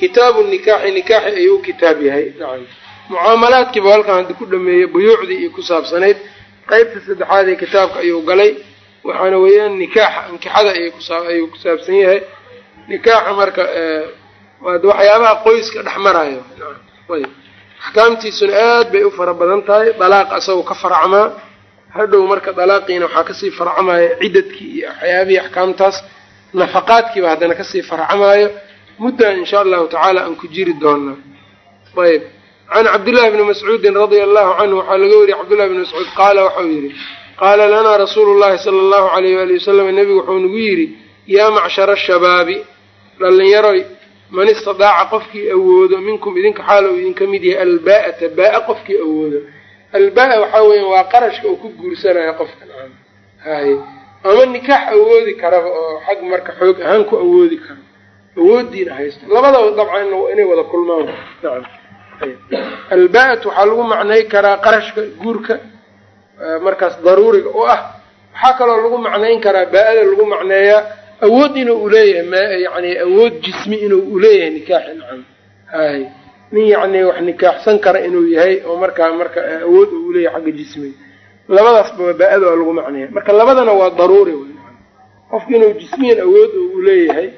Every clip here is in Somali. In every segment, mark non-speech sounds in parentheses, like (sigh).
kitaabu nikaaxi nikaaxi ayuu kitaab yahay. Nacam. Mucaamalaadkiiba halkan haddi ku dhameeyey buyuucdii iyo ku saabsanayd. Qeybta saddexaad ee kitaabka ayuu galay. Waxaana weeyaan nikaaxa ankixada ayuu ku saabsan yahay. Nikaaxa marka waxyaabaha qoyska dhex marayo ayb axkaamtiisuna aad bay u fara badan tahay. Dalaaq asagoo ka faracmaa. Hadhow marka dalaaqiina waxaa ka sii faracmaayo ciddadkii iyo waxyaabihii axkaamtaas. Nafaqaadkiiba haddana ka sii faracmaayo muddan insha allahu tacaala aan ku jiri doonaa ayb can cabdillahi bni mascuudin radia allahu canhu waxaa laga wariyey cabdullahi bni mascuud qaala waxau yidhi qaala lanaa rasuulu llahi sala allahu alayh waali wasalam nebigu wuxuu nagu yidhi yaa macshara ashabaabi dhallinyaroy man istadaaca qofkii awoodo minkum idinka xaal uu idinka mid yahay alba'ata baa-a qofkii awoodo albaa waxaa weya waa qarashka uu ku guursanayo qofkan haye ama nikaax awoodi karaba oo xag marka xoog ahaan ku awoodi karo awoodiina haysto labadaba dabcan inay wada kulmaan. Nacam. Albaa-at waxaa lagu macnay karaa qarashka guurka markaas daruuriga u ah. Waxaa kaloo lagu macnayn karaa baa-ada lagu macneeyaa awood inuu uleeyahay ma yani awood jismi inuu uleeyahay nikaaxi nacam. Hay. Nin yacni wax nikaaxsan kara inuu yahay oo markaa marka awood uu uleeyahay xagga jismiga. Labadaasba baa-ada waa lagu macneeya. Marka labadana waa daruuri wy qofki inuu jismiyan awood uu uleeyahay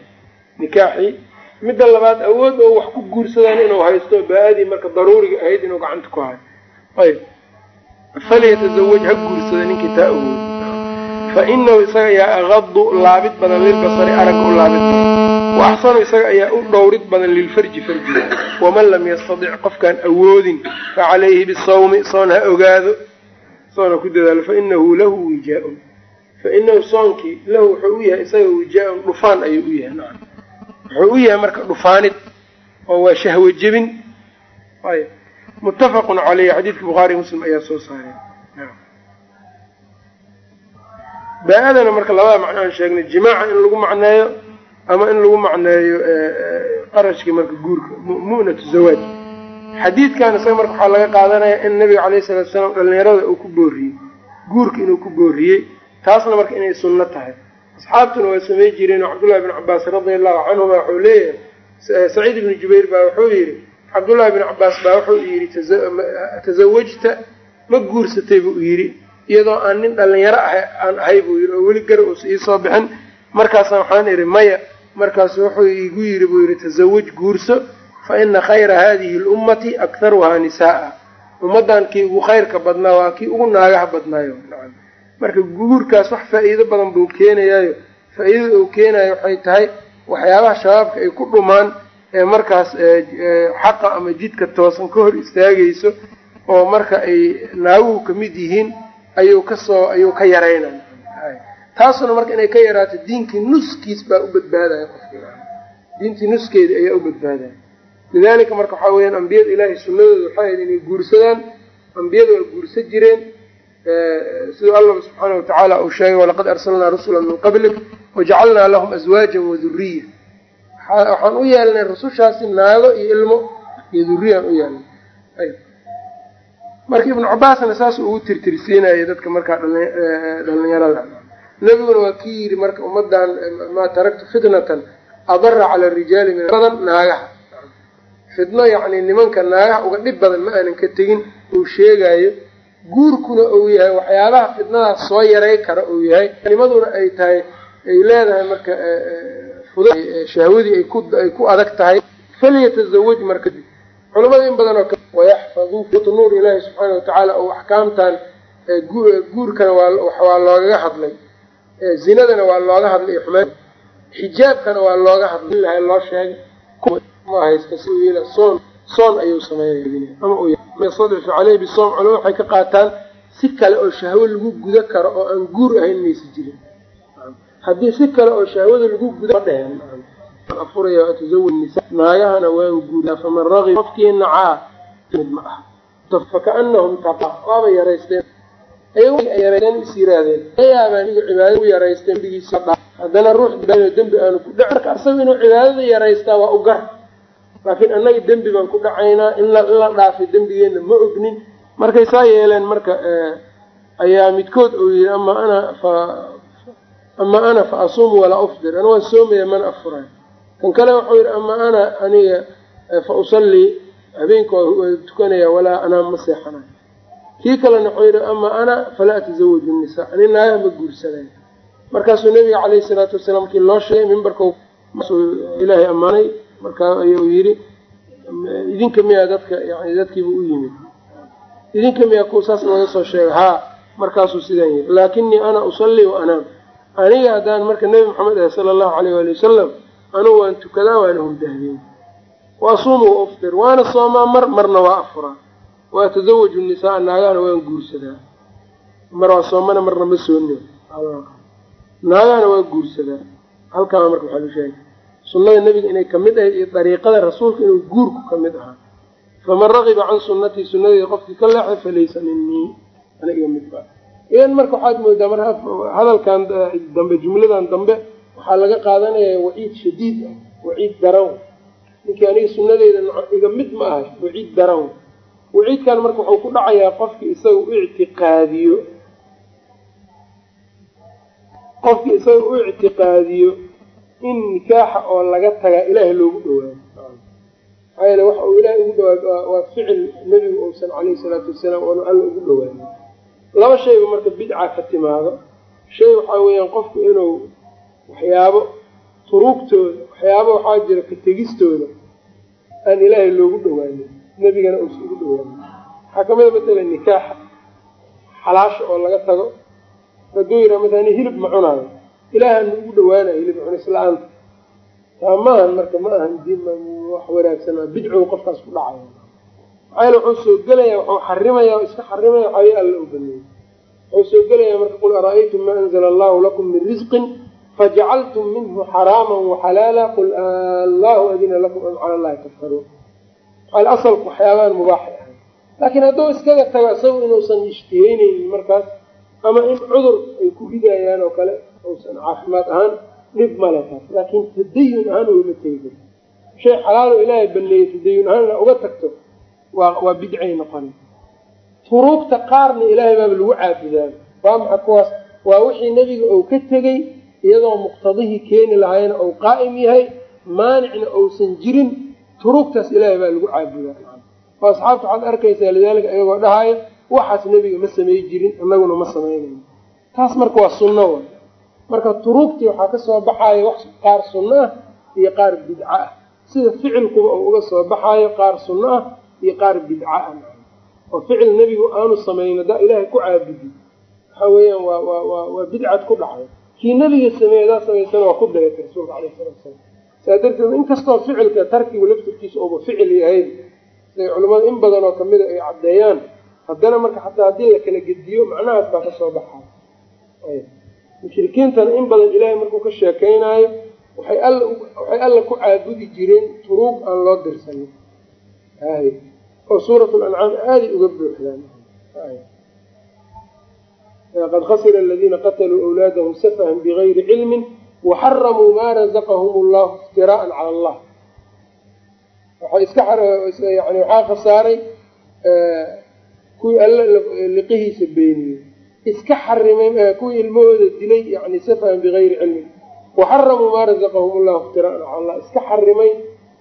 nikaaxii midda labaad awood oo wax ku guursadaan inuu haysto baa-adii marka daruuriga ahayd inuu gacanta ku hayo. Ayb falyatazawaj ha guursada ninkii taa awood. Fa isaga ayaa aqadu laabid badan lilbasari aragga u laabid. Badan wa isaga ayaa u dhowrid badan lilfarji farjiga waman lam yastadic qofkaan awoodin fa calayhi bisawmi soon ha ogaado soon ha ku dadaalo. Fa inahu lahu wijaa-un. Fa inahu soonkii lahu wuxuu u yahay isaga wijaa-un dhufaan ayuu u yahay wuxuu u yahay marka dhufaanid oo waa shahwo jebin. Ayb muttafaqun caleyhi xadiidka bukhaari muslim ayaa soo saareen baa-adana marka labada macno aan sheegnay jimaaca in lagu macneeyo ama in lagu macneeyo qarashkii marka guurka mu'natu zawaaj. Xadiidkan isaga marka waxaa laga qaadanaya in nabiga calayhi salatu salaam dhalinyarada uu ku booriyey guurka inuu ku booriyey taasna marka inay sunno tahay asxaabtuna waa samey jireen cabdullahi bn cabaas radia allahu canhuma wuxuu leeyahay saciid ibni jubayr baa wuxuu yidhi cabdullahi bn cabaas baa wuxuu yidhi tasawajta ma guursatay buu yidhi iyadoo aan nin dhalinyaro ah aan ahay buu yidhi oo weli gara uusa iisoo bixin. Markaasa waxaan idhi maya. Markaasu wuxuu igu yidhi buu yidhi tasawaj guurso fa ina khayra hadihi lummati akharuhaa nisaaa. Ummaddan kii ugu khayrka badnaa waa kii ugu naagaha badnaayo marka guurkaas wax faa-iido badan buu keenayaayo. Faa-iidada uu keenayo waxay tahay waxyaabaha shabaabka ay ku dhumaan ee markaas xaqa ama jidka toosan ka hor istaagayso oo marka ay naaguhu ka mid yihiin ayuu ka soo ayuu ka yaraynaya taasuna marka inay ka yaraato diinkii nuskiis baa u badbaadaya qofki diintii nuskeedi ayaa u badbaadaya. Lidalika marka waxaa weyaan ambiyada ilaahay sunadooda waxay ahayd inay guursadaan ambiyada waa guursa jireen siduu allah subxaana watacaala uu sheegay walaqad arsalnaa rusula min qablik wajacalnaa lahum aswaajan waduriya waxaan u yeelnay rusushaasi naago iyo ilmo iyo duriyaan u yeelnay. Marka ibnu cabaasna saas ugu tirtirsiinayay dadka markaa dhalinyarada nebiguna waa kii yidhi marka ummadan maa taraktu fitnatan adara cala rijaali min badan naagaha. Fidno yacni nimanka naagaha uga dhib badan ma aanan ka tegin uu sheegayo guurkuna uu yahay waxyaabaha fidnadaas soo yaray kara uu yahay. Nimaduna ay tahay ay leedahay marka shahwadii ay ku adag tahay. Falyatazawaj marka culamada in badan oo wayaxfaduu nuur ilaahi subxaana watacaala oo axkaamtan guurkana waa loogaga hadlay. Zinadana waa looga hadlay xumaan. Xijaabkana waa looga hadlay. Loo sheegay soon ayuu sameynaya ama caleyhi bisoom culama waxay ka qaataan si kale oo shahwo lagu guda karo oo aan guur ahayn maysa jirin. Haddii si kale oo shahwada lagu guda ma dheheen afuraya atazawaj nisa waan guuraa faman ragib qofkii nacaa mid ma aha. Fakaanahum taqa waaba yaraysteen. Ayayareysteen is yiraahdeen. Ayaabaan igu u yaraysteen dembigiisa haddana ruux dembi aanu ku dhac marka inuu cibaadada yaraystaa waa u gar laakiin annaga dembi baan ku dhacaynaa in la dhaafay dembigeenna ma ognin. Markay saa yeeleen marka ayaa midkood uu yihi ama ana fa ama ana fa asuumu walaa ufdir. Ana waan soomaya mana afurayo kan kale wuxuu yidhi ama ana aniga fa usallii habeenka waa tukanaya walaa anaa ma seexanayo kii kalena wuxuu yidhi ama ana falaa atazawaju nisaa ani naagaha ma guursanayo markaasuu nabiga caleyhi salaatu wasalaam markii loo sheegay mimbarka ilaahay ammaanay markaa ayuu yidhi idinka miyaa dadka yani dadkiiba u yimid. Idinka miyaa kuwa saas laga soo sheegay? Haa markaasuu sidaan yidhi laakinii ana usallii wa anaam. Aniga haddaan marka nebi maxamed ahay sala allahu aleyh waali wasalam anugu waan tukadaa waana hurdahbeen wa asuumu wa uftir waana soomaa mar marna waa afuraa. Wa atazawaju nisaa naagahana waan guursadaa. Mar waa soomana marna ma sooni naagahana waa guursadaa. Halkaa marka waxaa la sheegay sunnada nebiga inay ka mid ahayd iyo dariiqada rasuulka inuu guurku ka mid ahaa. Faman ragiba can sunnatii sunnadeeda qofkii ka leexay falaysa minii ana iga mid ba idan marka waxaad moodaa mar hadalkan dambe jumladan dambe waxaa laga qaadanaya waciid shadiid ah waciid daran ninkii aniga sunnadeeda iga mid ma ahay waciid daran waciidkan marka wuxuu ku dhacayaa qofkii isaga u ictiqaadiyo. Qofkii isaga u ictiqaadiyo in nikaaxa oo laga tagaa ilaahay loogu dhawaado maxaa waxa uu ilaahay ugu dhawaado waa ficil nebigu uusan caleyhi salaatu wasalaam oonu alla ugu dhawaado laba shayba marka bidca ka timaado. Shay waxaa weeyaan qofku inuu waxyaabo turuugtooda waxyaabo waxaa jira ka tegistooda aan ilaahay loogu dhawaanin nebigana uusan ugu dhawaanin waxaa ka mid a matala nikaaxa xalaasha oo laga tago. Hadduu yidhaa matala hilib ma cunaayo ilaahana ugu dhawaanayo hilib cunis la'aanta taa maahan marka ma ahan wax wanaagsan bidcow qofkaas ku dhacayo. Maxaa yale wuxuu soo gelaya wuxuu xarimaya o iska xarimaya waxaayo alla u baneeyey wuxuu soo gelaya marka qul ara-aytum ma anzla allahu lakum min risqin fajacaltum minhu xaraama waxalaala qul allahu adina lakum am cala allahi taftaruun. Maxaa asalku waxyaabahan mubaaxay ahay laakiin hadduu iskaga tago isagu inuusan ishtihaynaynin markaas ama in cudur ay ku ridayaan oo kale uusan caafimaad ahaan dhib male taas laakiin tadayun ahaan ugama tegi shay xalaalo ilaahay baneeyey tadayun ahaan ina uga tagto waa waa bidcay noqona furuugta qaarna ilaahay baaba lagu caabudaa. Waa maxa kuwaas? Waa wixii nebiga uu ka tegey iyadoo muqtadihii keeni lahaayna ou qaa'im yahay maanicna uusan jirin turuugtaas ilaahay baa lagu caabudaa. Oo asxaabta waxaad arkaysaa lidaalika iyagoo dhahaayo waxaas nebiga ma samey jirin annaguna ma samaynayno taas marka waa sunno marka turuugtii waxaa ka soo baxaayo wax qaar sunno ah iyo qaar bidco ah. Sida ficilkuba uu uga soo baxaayo qaar sunno ah iyo qaar bidco ah. Oo ficil nebigu aanu samayn haddaa ilaahay ku caabudi waxa weeyaan waa waa waa waa bidcad ku dhacday kii nebiga sameeye hadaa samaysana waa ku dayatay rasuulka alayh salatu salaam. Saa darteed inkastoo ficilka tarkigu laftirkiisa uuba ficil yahay siday culimmada in badan oo kamida ay caddeeyaan haddana marka xataa haddii la kala gediyo macnahaas baa ka soo baxaya mushrikiintana in badan ilaahay markuu ka sheekeynaayo waxay alla ku caabudi jireen turuug aan loo dirsanin. Oo suurat lancaam aaday uga buuxdaan. Qad khasira aladiina qataluu awlaadahum safahan bigayri cilmin waxaramuu maa razaqahum allahu iftiraaan cala allah. Waxay iska yani waxaa khasaaray kuwii alla liqihiisa beeniyey iska xarimay kuwii ilmahooda dilay yani safahan bigayri cilmin. Waxaramuu maa razaqahum allahu iftiraan cala allah. Iska xarimay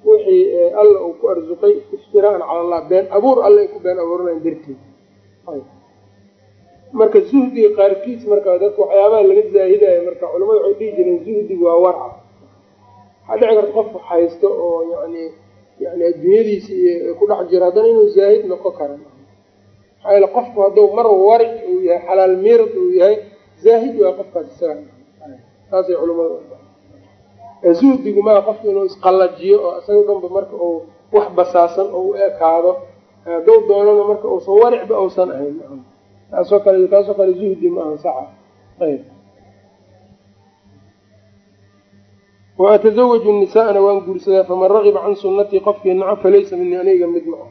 wixii alla uu ku arsuqay iftiraan cala allah. Been abuur alla ay ku been abuuranayan darteed marka zuhdiga qaarkiis marka dadka waxyaabaha laga zaahidayo marka culamada waxay dhihi jireen zuhdiga waa warca. Waxaa dhici karta qof haysto oo yani yani adduunyadiisi ku dhex jiro haddana inuu zaahid noqon kara maxaa yeele qofku hadduu mar waric uu yahay xalaal miirad uu yahay zaahid waa qofkaas isaga saasay culamada zuhdigu maa qofku inuu isqallajiyo oo isaga dhanba marka uu wax basaasan oo u ekaado hadduu doonana marka uusan waricba uusan ahayn taasoo kale taasoo kale zuhdi ma aha saxa ayb wa atazawaju nisaana waan guursadaa faman ragiba can sunnatii qofkii naco falaysa minii aniga mid ma ah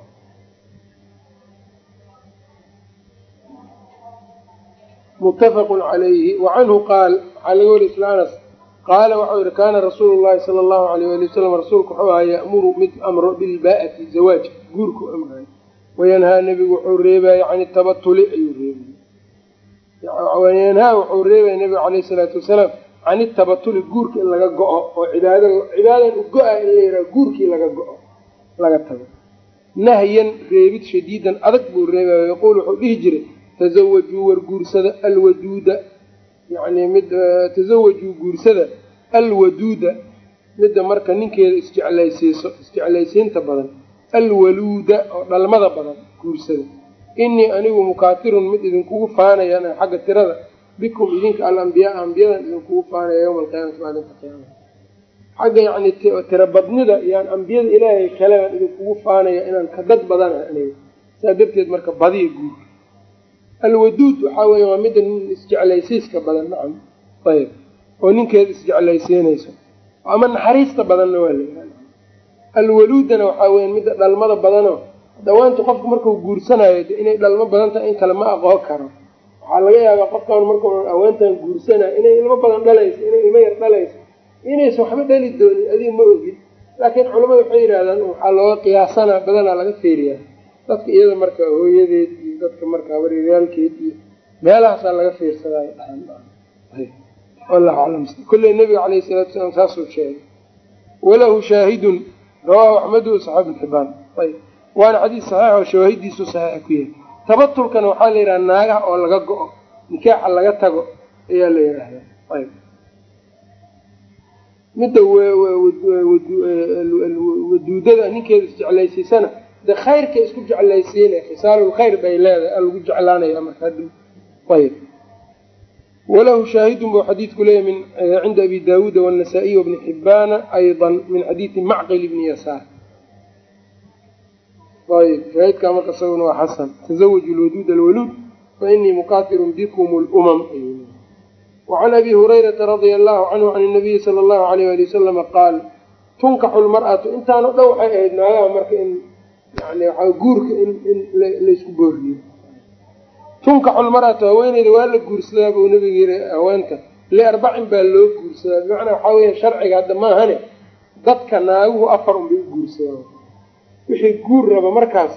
muttafaqu calayhi wa canhu qaal waxaa laga wari isla anas qaala waxau yihi kaana rasuulu llahi sala allahu alayh ali wasalam rasuulku wuxuu ahaa ya'muru mid amro bilbaa'ati zawaaj guurku amrayo wayanhaa nebigu wuxuu reebaya can tabatuli ayuu reebay. Wayanhaa wuxuu reebaya nebigu caleyhi salaatu wasalaam can itabatuli guurka in laga go-o oo cibaad cibaadan u go-a in la yidhaha guurkii laga go-o laga tago. Nahyan reebid shadiidan adag buu reebaya yaquul wuxuu dhihi jiray tasawajuu war guursada alwaduuda yani mid tasawajuu guursada alwaduuda midda marka ninkeeda isjeclaysiiso isjeclaysiinta badan alwaluuda oo dhalmada badan guursada inii anigu mukaatirun mid idinkugu faanayaan xagga tirada bikum idinka alambiyaa ambiyadan idinkugu faanaya yowma alqiyaamati maalinta qiyaama xagga yani tirabadnida iyaan ambiyada ilaahay kalean idinkugu faanaya inaan ka dad badana aniga saa darteed marka badiya guurka alwaduud waxaa weeye waa midda nin isjeclaysiiska badan nacam. Ayb oo ninkeeda isjeclaysiinayso. Ama naxariista badanna waa la alwaluudana waxaa weya midda dhalmada badanoo dhawaanta qofku markau guursanayo de inay dhalmo badan tahay in kale ma aqoon karo. Waxaa laga yaabaa qofkan markau haweentan guursanayo inay ilmo badan dhalayso inay ilmo yar dhalayso inaysan waxba dhali doonin adiga ma ogin. Laakiin culamada waxay yidhahdaan waxaa looga qiyaasanaa badanaa laga feeriyaa dadka iyada marka hooyadeed iyo dadka marka habaryaalkeed iyo meelahaasaa laga fiirsadaayo wallahu aclam kolley nabiga caleyhi salaatu salaam saasuu sheegay walahu shaahidun rawaahu axmedu saxaab ibn xibaan ayb waana xadiis saxiix oo shawaahidiisu saxiixa ku yahay tabatulkana waxaa la yidhaha naagaha oo laga go-o nikaaxa laga tago ayaa la yidhaahdaa ayb midda waduudada ninkeeda isjeclaysiisana de khayrka isku jeclaysiina khisaalulkhayr bay leedahay a lagu jeclaanaya marka ayb walahu shaahidun buu xadiidku leeyahy min cinda abi daawuuda wاnasaa-iy wabni xibaana ayضa min xadiidi macqil bni yasaar. Ayb shaahidkaa marka isaguna waa xasan. Tazawaju lwaduud alwaluud fainii mukatirun bikum lumam wacan abi hurayrata radia allahu canhu can nabiyi sala allahu alayh ali wasalama qaal tunkaxu lmar'atu intaano dhan waxay ahayd naagaha marka in yani waa guurka in in laysku booriyo. Tunkaxu lmar'atu haweeneyda waa la guursadaa buu nabiga yiri haweenta liarbacin baa loo guursadaa. Bimacnaa waxaa weya sharciga hadda maahane dadka naaguhu afar unbay u guursadaan wixii guur raba markaas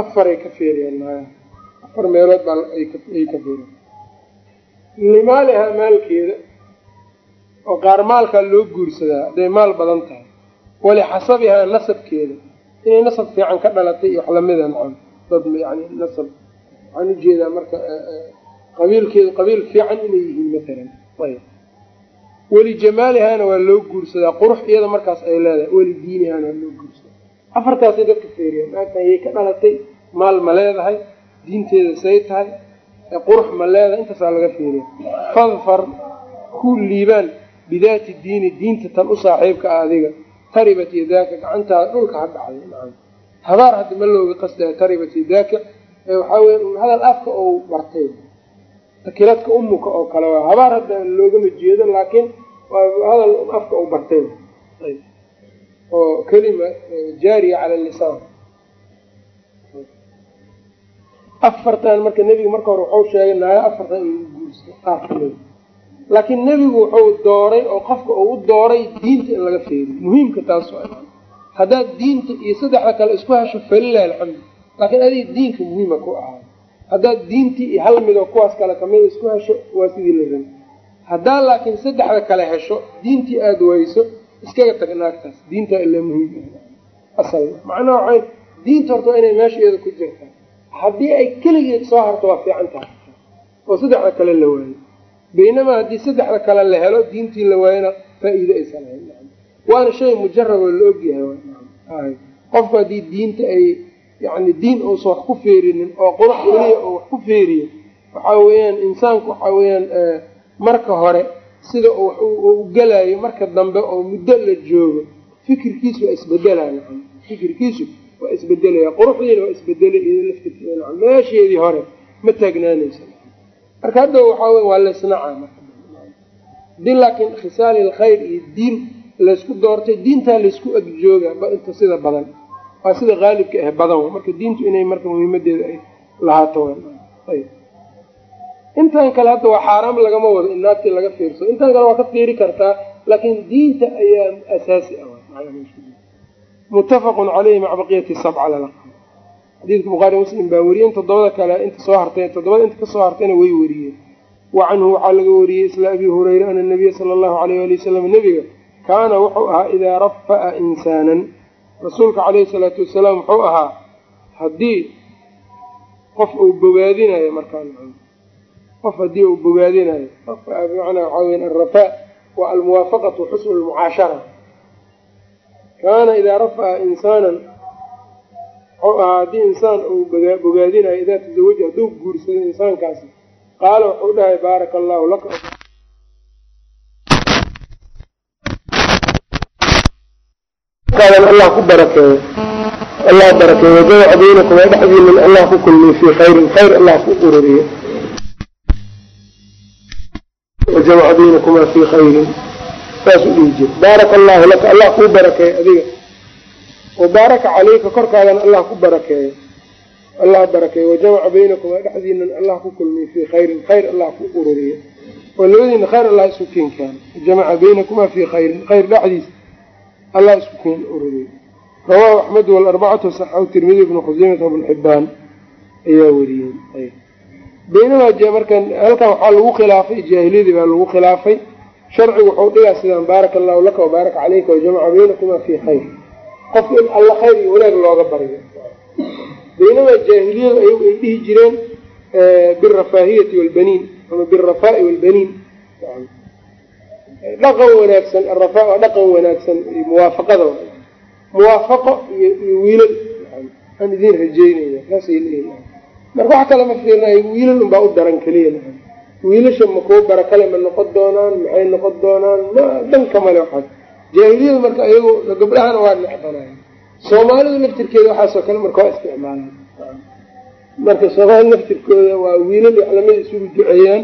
afaray ka feeriyaan naagaha afar meelood baa ay ka feeriyaan limaalihaa maalkeeda oo qaar maalkaa loo guursadaa hadday maal badan tahay. Walixasabihaa nasabkeeda inay nasab fiican ka dhalatay iyo wax lamida nacam dad yani nasab waxaan u jeedaa marka qabiilkeedu qabiil fiican inay yihiin maalan ayb. Walijamaalihaana waa loo guursadaa qurux iyada markaas ay leedahay walidiinihaana waa loo guursadaa. Afartaasay dadka feeriyaan naagtan yay ka dhalatay maal ma leedahay diinteeda say tahay qurux ma leedahay intaasaa laga feeriya fadfar ku liibaan bidaati diini diinta tan u saaxiibka ah adiga taribat yadaaka gacantaada dhulka ha dhacday nacam habaar hadda ma looga qasdaya taribat yadaaka waxaa weya hadal afka ou bartay. Takiladka umuka oo kale waa habaar hadda loogama jeedo laakiin hadal afka ou bartay. Oo kelima jaariya cala lisaan. Afartan marka nebiga marka hore waxau sheegay naaga afartan in guursa qaar kamida laakiin nebigu wuxuu dooray oo qofka uu u dooray diinta in laga feeriyo muhiimka taas haddaad diinta iyo saddexda kale isku hesho falilahi alxamdu laakiin adiga diinka muhiima ku ahaa haddaad diintii iyo hal midoo kuwaas kale kamida isku hesho waa sidii la rabay haddaad laakiin saddexda kale hesho diintii aada wayso iskaga tag naagtaas. Diintaa ila muhiim asal. Macnaha waxay diinta horta waa inay meesha iyada ku jirtaa. Haddii ay keligeed soo harto waa fiican tahay. Oo saddexda kale la waayo baynamaa haddii saddexda kale la helo diintii la waayona faa-iido aysan lahayn waana shay mujarad oo la ogyahay qofku haddii diinta ay yani diin uusan wax ku feerinin oo qurux keliya oo wax ku feeriyo waxaa weeyaan insaanku waxaa weeyaan marka hore sida u gelayo marka dambe oo muddo la joogo fikirkiisu waa isbedelaya fikirkiisu waa isbedelaya quruxdiina waa isbedelay meesheedii hore ma taagnaanaysa marka hadda waxaa wey waa laysnaca marka. Hadii laakiin khisaali lkhayr iyo diin laysku doortay diintaa laysku agjooga inta sida badan. Waa sida qaalibka ah badan marka diintu inay marka muhiimadeeda ay lahaato intan kale hadda waa xaaraam lagama wado in naagtii laga fiirsado intan kale waa ka fiiri kartaa laakiin diinta ayaa asaasi ah. Muttafaqun caleyhi maca baqiyati sabca lala xadiidka bukhaari muslim baa weriyeen toddobada kale inta soo hartay toddobada inta ka soo hartayna way weriyeen wa canhu waxaa laga wariyey isla abi hurayra ana nabiya sala allahu alayh ali wasalam nebiga kaana wuxuu ahaa idaa rafa'a insaanan. Rasuulka calayhi salaatu wasalaam wuxuu ahaa haddii qof uu bogaadinayo markaa qof haddii uu bogaadinayo bimacnaa waxaa weya alrafaa waa almuwaafaqatu xusnu lmucaashara kaana idaa rafa'a insaanan wuxuu ahaa haddii insaan uu bogaadinayo idaa tazawaja hadduu guursado insaankaasi qaala wuxuu dhahay baaraka allahu laka allah ku barakeeyo allah barakeeyo wajamaca baynakum ee dhexdiinin allah ku kulmiyo fii khayrin khayr allah ku ururiyo wajamaca baynakumaa fii khayrin. Saasuu dhihi jira baaraka allahu laka allah kuu barakeeyo adiga wabaaraka calayka korkaadana allah ku barakeeyo. Allah barakeeyo. Wajamaca baynakumaa dhexdiinan allah ku kulmiyo fii khayrin. Khayr allah ku ururiyo. Oo labadiina khayr allah isu keen. Kaano wajamaca baynakumaa fii khayrin. Khayr dhexdiisa allah isku keen ururiyo. Rawaahu axmed walarbacatu saxahu tirmidi ibnu khuseymata bnu xibaan ayaa weriyey baynamaa markan halkan waxaa lagu khilaafay jaahiliyadii baa lagu khilaafay. Sharcigu wuxuu dhigaa sidaan baaraka allahu laka wabaaraka caleyka wajamaca baynakumaa fii khayr qofka in alla khayr iyo wanaag looga baryo baynamaa jaahiliyadu ay dhihi jireen birafaahiyati walbaniin ama birafaa'i walbaniin. Dhaqan wanaagsan arafaa waa dhaqan wanaagsan muwaafaqada muwaafaqo iyo wiilal. Aan idiin rajeynayna saasay leeyihiin marka wax kale ma fiirnayo wiilal unbaa u daran keliya wiilasha ma kuwa bara kale ma noqon doonaan maxay noqon doonaan ma dhanka male waxaas jaahiliyadu marka iyagu gabdhahana waa necbanaya soomaalidu laftirkeeda waxaasoo kale marka waa isticmaalaan. Marka soomaalida laftirkooda waa wiilal waxlamada isugu duceeyaan.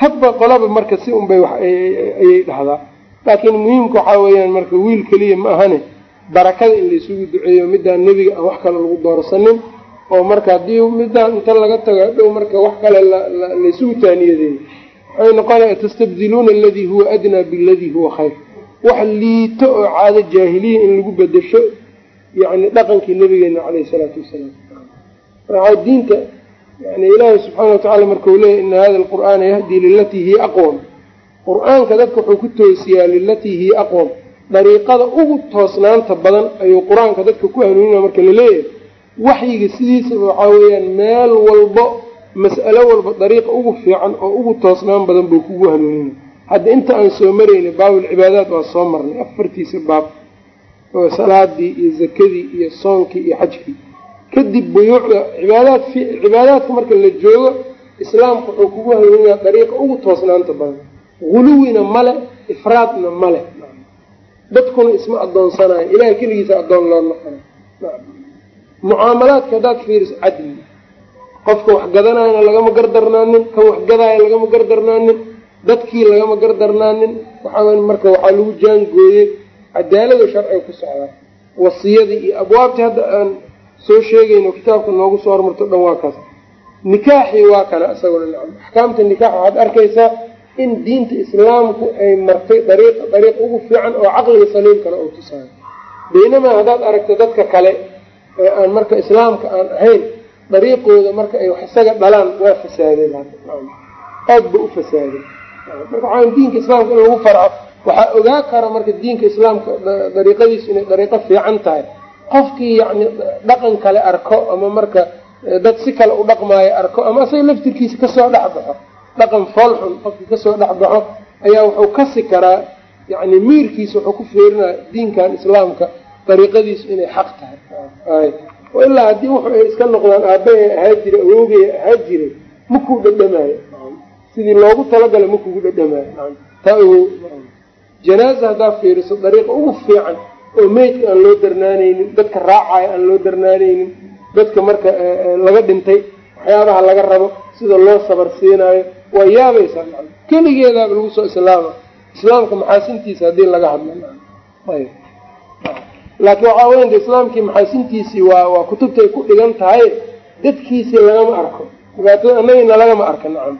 Hadba qolaba marka si unbay ayay dhahdaa. Laakiin muhiimka waxaa weeyaan marka wiil keliya ma ahane barakada in laysugu duceeyo midaan nebiga aan wax kale lagu doorsanin oo marka haddii midaan inta laga tago hadhow marka wax kale laysugu taaniyadeeyo waxay noqonaya tastabdiluuna aladii huwa adnaa biladii huwa khayr wax liito oo caado jaahiliya in lagu bedesho yani dhaqankii nabigeena caleyhi salaatu wasalaam. Markaa diinta yani ilaahi subxaana watacala markau leeyahy ina hada alqur'aana yahdii lilatii hiya aqwam. Qur'aanka dadka wuxuu ku toosiyaa lilatii hiya aqwam. Dariiqada ugu toosnaanta badan ayuu qur'aanka dadka ku hanuunina marka la leeyahay waxyiga sidiisaba waxaa weeyaan meel walbo mas'alo walba dariiqa ugu fiican oo ugu toosnaan badan buu kugu hanuunina hadda inta aan soo marayna baabulcibaadaat waa soo marnay afartiisa baab oo salaadii iyo zakadii iyo soonkii iyo xajkii. Kadib buyuucda cibaadaad cibaadaadka marka la joogo islaamka wuxuu kugu hanuuninaa dariiqa ugu toosnaanta badan. Guluwina male ifraadna male dadkuna isma adoonsanayo ilahay keligiisa addoon loo noqono mucaamalaadka haddaad fiiriso cadli. Qofka wax gadanayana lagama gardarnaanin kan wax gadaayo lagama gardarnaanin dadkii lagama gardarnaanin waxaa marka waxaa lagu jaangooyey cadaalada sharciga ku socdaa wasiyadii iyo abwaabtii hadda aan soo sheegayno kitaabka noogu soo hormarto dhan waa kaas. Nikaaxii waa kana isaguna nacam axkaamta nikaax waxaad arkaysaa in diinta islaamku ay martay dariiq dariiq ugu fiican oo caqliga saliimkana uu tusaayo baynamaa haddaad aragto dadka kale ee aan marka islaamka aan ahayn dariiqooda marka ay wax isaga dhalaan waa fasaadeen aada ba u fasaadeen marka waxaa diinka islaamka in lagu farco waxaa ogaa kara marka diinka islaamka dariiqadiisu inay dariiqo fiican tahay. Qofkii yacni dhaqan kale arko ama marka dad si kale u dhaqmaayo arko ama asaga laftirkiisa ka soo dhexbaxo dhaqan foolxun qofkii ka soo dhexbaxo ayaa wuxuu kasi karaa yani miirkiisa wuxuu ku feerinaya diinkan islaamka dariiqadiisu inay xaq tahay. Ilaa haddii wuxu ay iska noqdaan aabbahe ahaa jira awoogay ahaa jiray makuu dhadhamaayo sidii loogu talagala makugu dhadhamaayo taa janaaza haddaa fiiriso dariiqa ugu fiican oo meydka aan loo darnaanaynin dadka raacayo aan loo darnaanaynin dadka marka laga dhintay waxyaabaha laga rabo sida loo sabar siinaayo waa yaabaysaa keligeedaaba lagu soo islaama. Islaamka maxaasintiisa haddii laga hadlo. Laakiin waxaa weyanta islaamkii maxaasintiisii waa waa kutubtay ku dhigan tahay dadkiisii lagama arko. Dhibaatada annagina lagama arka nacam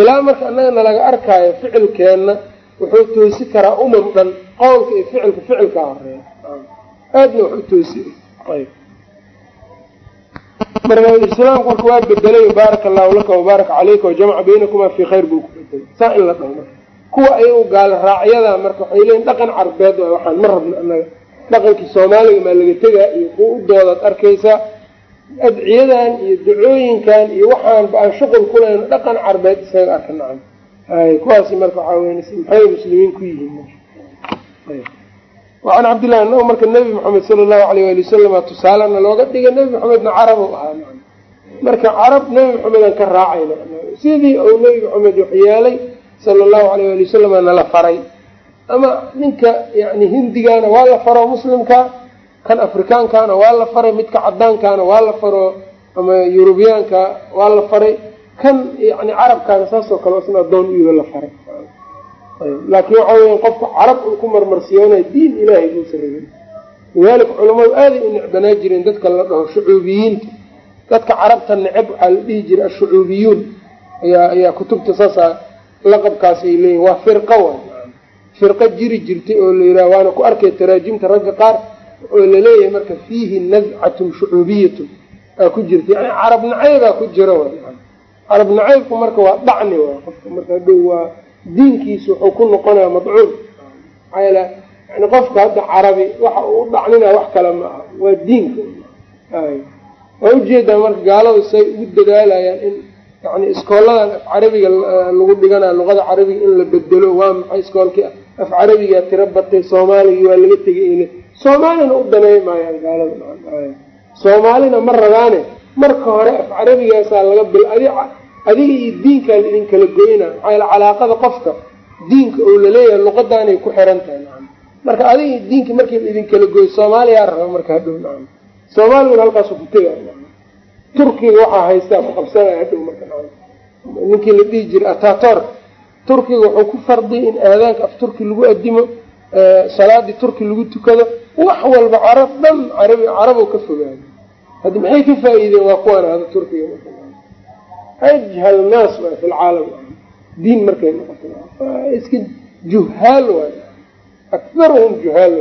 ilaa marka annagana laga arkaayo ficilkeenna wuxuu toosi karaa umam dhan qowlka iyo ficilka ficilkaa horreeya. Aadna wax u toosi marka islaamku marka waa bedelay baaraka allahu laka wabaaraka caleyka wajamaca baynakumaa fii khayr buu ku bedelay saa in la dhaho marka. Kuwa ayagu gaalo raacyada marka waxay leeyiin dhaqan carbeed waay waxaan ma rabno anaga dhaqankii soomaaliga maa laga tegaa iyo kuwa u doodaad arkaysaa adciyadan iyo dacooyinkan iyo waxaan ba aan shuqul kulayno dhaqan carbeed isaga arka nacam. Hay kuwaasi marka waxaa weya maxay muslimiin ku yihiin? Wacan cabdillahi annagu marka nebi maxamed sala allahu alayh wali wasalama tusaalena looga dhiga nebi maxamedna carab u ahaa marka carab nebi maxamedaan ka raacayna sidii uu nebi maxamed waxyeelay sala allahu alayh wali wasalama nala faray. Ama ninka yani hindigaana waa la faro muslimka kan afrikaankaana waa la faray midka cadaankaana waa la faro ama yurubiyaanka waa la faray kan yani carabkaana saasoo kale isna adoon uyiho la faray. Laakiin waxa weya qofka carab uu ku marmarsiyoonaya diin ilaahay buusa rabin lidaalika culamadu aaday u necbanaa jireen dadka la dhaho shucuubiyiinta. Dadka carabta neceb waxaa la dhihi jiray ashucuubiyuun. Ayaa ayaa kutubta saasa laqabkaasay leeyihiin waa firqa waay. Firqo jiri jirtay oo la yidhaha waana ku arkay taraajimta ragga qaar oo la leeyahay marka fiihi nazcatun shucuubiyatun. Aa ku jirta yani carab nacaybaa ku way carab nacaybku marka waa dhacni waay qofka marka hadhow waa diinkiisu wuxuu ku noqonaya madcuun maxaa yaele yani qofka hadda carabi waxa uu u dhacninaa wax kale ma aha waa diinka. Waa u jeedaa marka gaaladu say ugu dadaalayaan in yani iskooladan af carabiga lagu dhiganayo luqada carabiga in la bedelo waa maxay iskoolkii af carabigaa tiro batay soomaaligii waa laga tegay soomaalina u danay maayaan gaalada soomaalina ma rabaane marka hore af carabigaasaa laga bil adiga iyo diinkaa laidin kala goyna calaaqada qofka diinka oo la leeyahay luqadaanay ku xiran tahay marka adiga iyo diinka markii laidin kala gooyo soomaaliyaa raba marka hadhow soomaaliguna halkaasu ku tegay turkiga waxaa haystaa ku qabsanaya hadhow marka ninkii la dhihi jiray atator turkiga wuxuu ku fardiyay in aadaanka af turki lagu adimo salaadii turki lagu tukado wax walba carab dhan carabi carabo ka fogaado. Haddi maxay ka faa-iideen? Waa kuwaan hada turkiga ajhal naas waay fi lcaalam diin markay noqoto iska juhaal waay. Akharuhum juhaal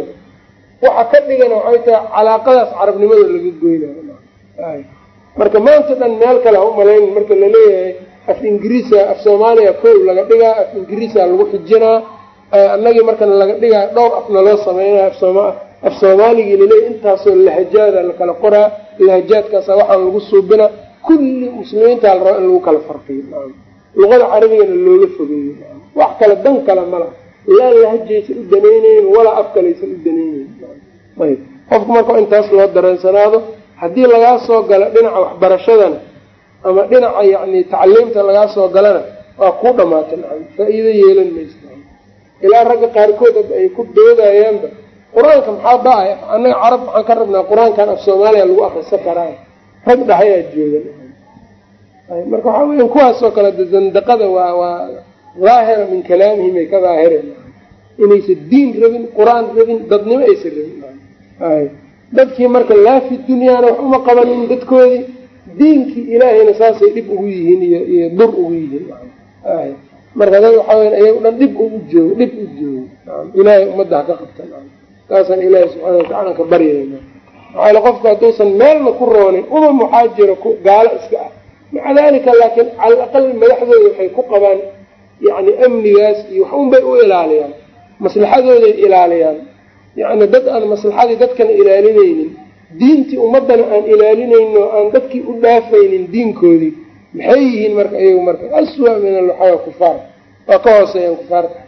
waxa ka dhigana waxay tahay calaaqadaas carabnimada laga goynayo marka maanta dhan meel kale ha umalayn marka la leeyahay af ingiriisa af soomaaliya kow laga dhigaa af ingiriisa lagu xijinaa annagii markana laga dhigaa dhowr afna loo sameynaya af soomaaligii laleeyahy intaasoo lahajaada lakala qoraa lahajaadkaasa waxaan lagu suubina kulli muslimiinta la raba in lagu kala farqiyo luqada carabigana looga fogeeyo wax kale dan kale mala laa lahajaysan u danaynaynin walaa af kalaysan u danaynaynin ayb qofku marka intaas loo dareensanaado haddii lagaa soo galo dhinaca waxbarashadana ama dhinaca yani tacliimta lagaa soo galana waa kuu dhamaata faa-iido yeelan maysa ilaa ragga qaarkood ay ku doodayaanba qur'aanka maxaa ba'ay annaga carab waxaan ka rabnaa qur'aankan af soomaaliya lagu akrisan karaa rag dhahayaa joogan. Marka waxaa weya kuwaasoo kale de zandaqada waa waa daahira min kalaamihim ay ka daahireen inaysan diin rabin qur'aan rabin dadnimo aysan rabin. Dadkii marka laa fi dunyaana wax uma qabanin dadkoodii diinkii ilaahayna saasay dhib ugu yihiin iyo dur ugu yihiin marka dad waxaa weya ayaga dhan dhib ugu joogo dhib u joogo. Ilaahay ummadda ha ka qabtan saasaan ilaahay subxaana watacala ka baryayna maxaa yale qofku hadduusan meelna ku roonin uma maxaa jiro gaalo iska ah. Maca dalika laakiin cala alaqal madaxdooda waxay ku qabaan yani amnigaas iyo wax un bay u ilaaliyaan maslaxadooday ilaaliyaan. Yani dad aan maslaxadii dadkana ilaalinaynin diintii ummadana aan ilaalinaynin oo aan dadkii u dhaafaynin diinkoodii maxay yihiin marka iyagu marka aswa min alwaxaa kufaar. Waa ka hooseeyaan kufaarta.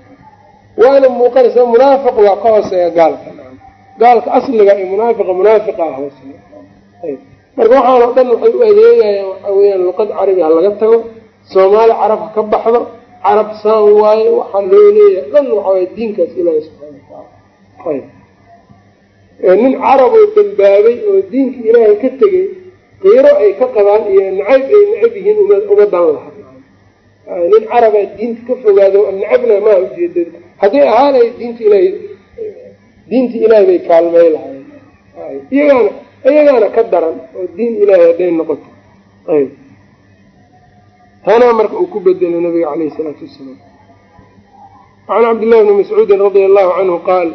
Waana muuqanaysa munaafiq waa ka hooseeya gaalka. Gaalka asliga iyo munaafiqa munaafiqa hooseeya. Marka waxaan oo dhan waxay u adeegayaan waxaa weyaan luqad carabi ha laga tago soomaali carab ha ka baxdo carab saan waaye waxaa loo leeyahay dhan waxaa waye diinkaas ilaahi subxaana watacaala ayb. Nin carab oo dambaabay oo diinka ilaahay ka tegay qiiro ay ka qabaan iyo nacayb ay necab yihiin uma dan laha nin carabaa diinta ka fogaado necabna maha ujeedada hadday ahaanay diinta ilaahay diinta ilaahay bay kaalmey lahayen iyagaana iyagaana ka daran oo diin ilaahay hadday noqoto. Ayb. Tanaa marka uu ku bedelo nabiga caleyhi salaatu wasalaam. Can cabdillahi bni mascuudin radia allahu canhu qaal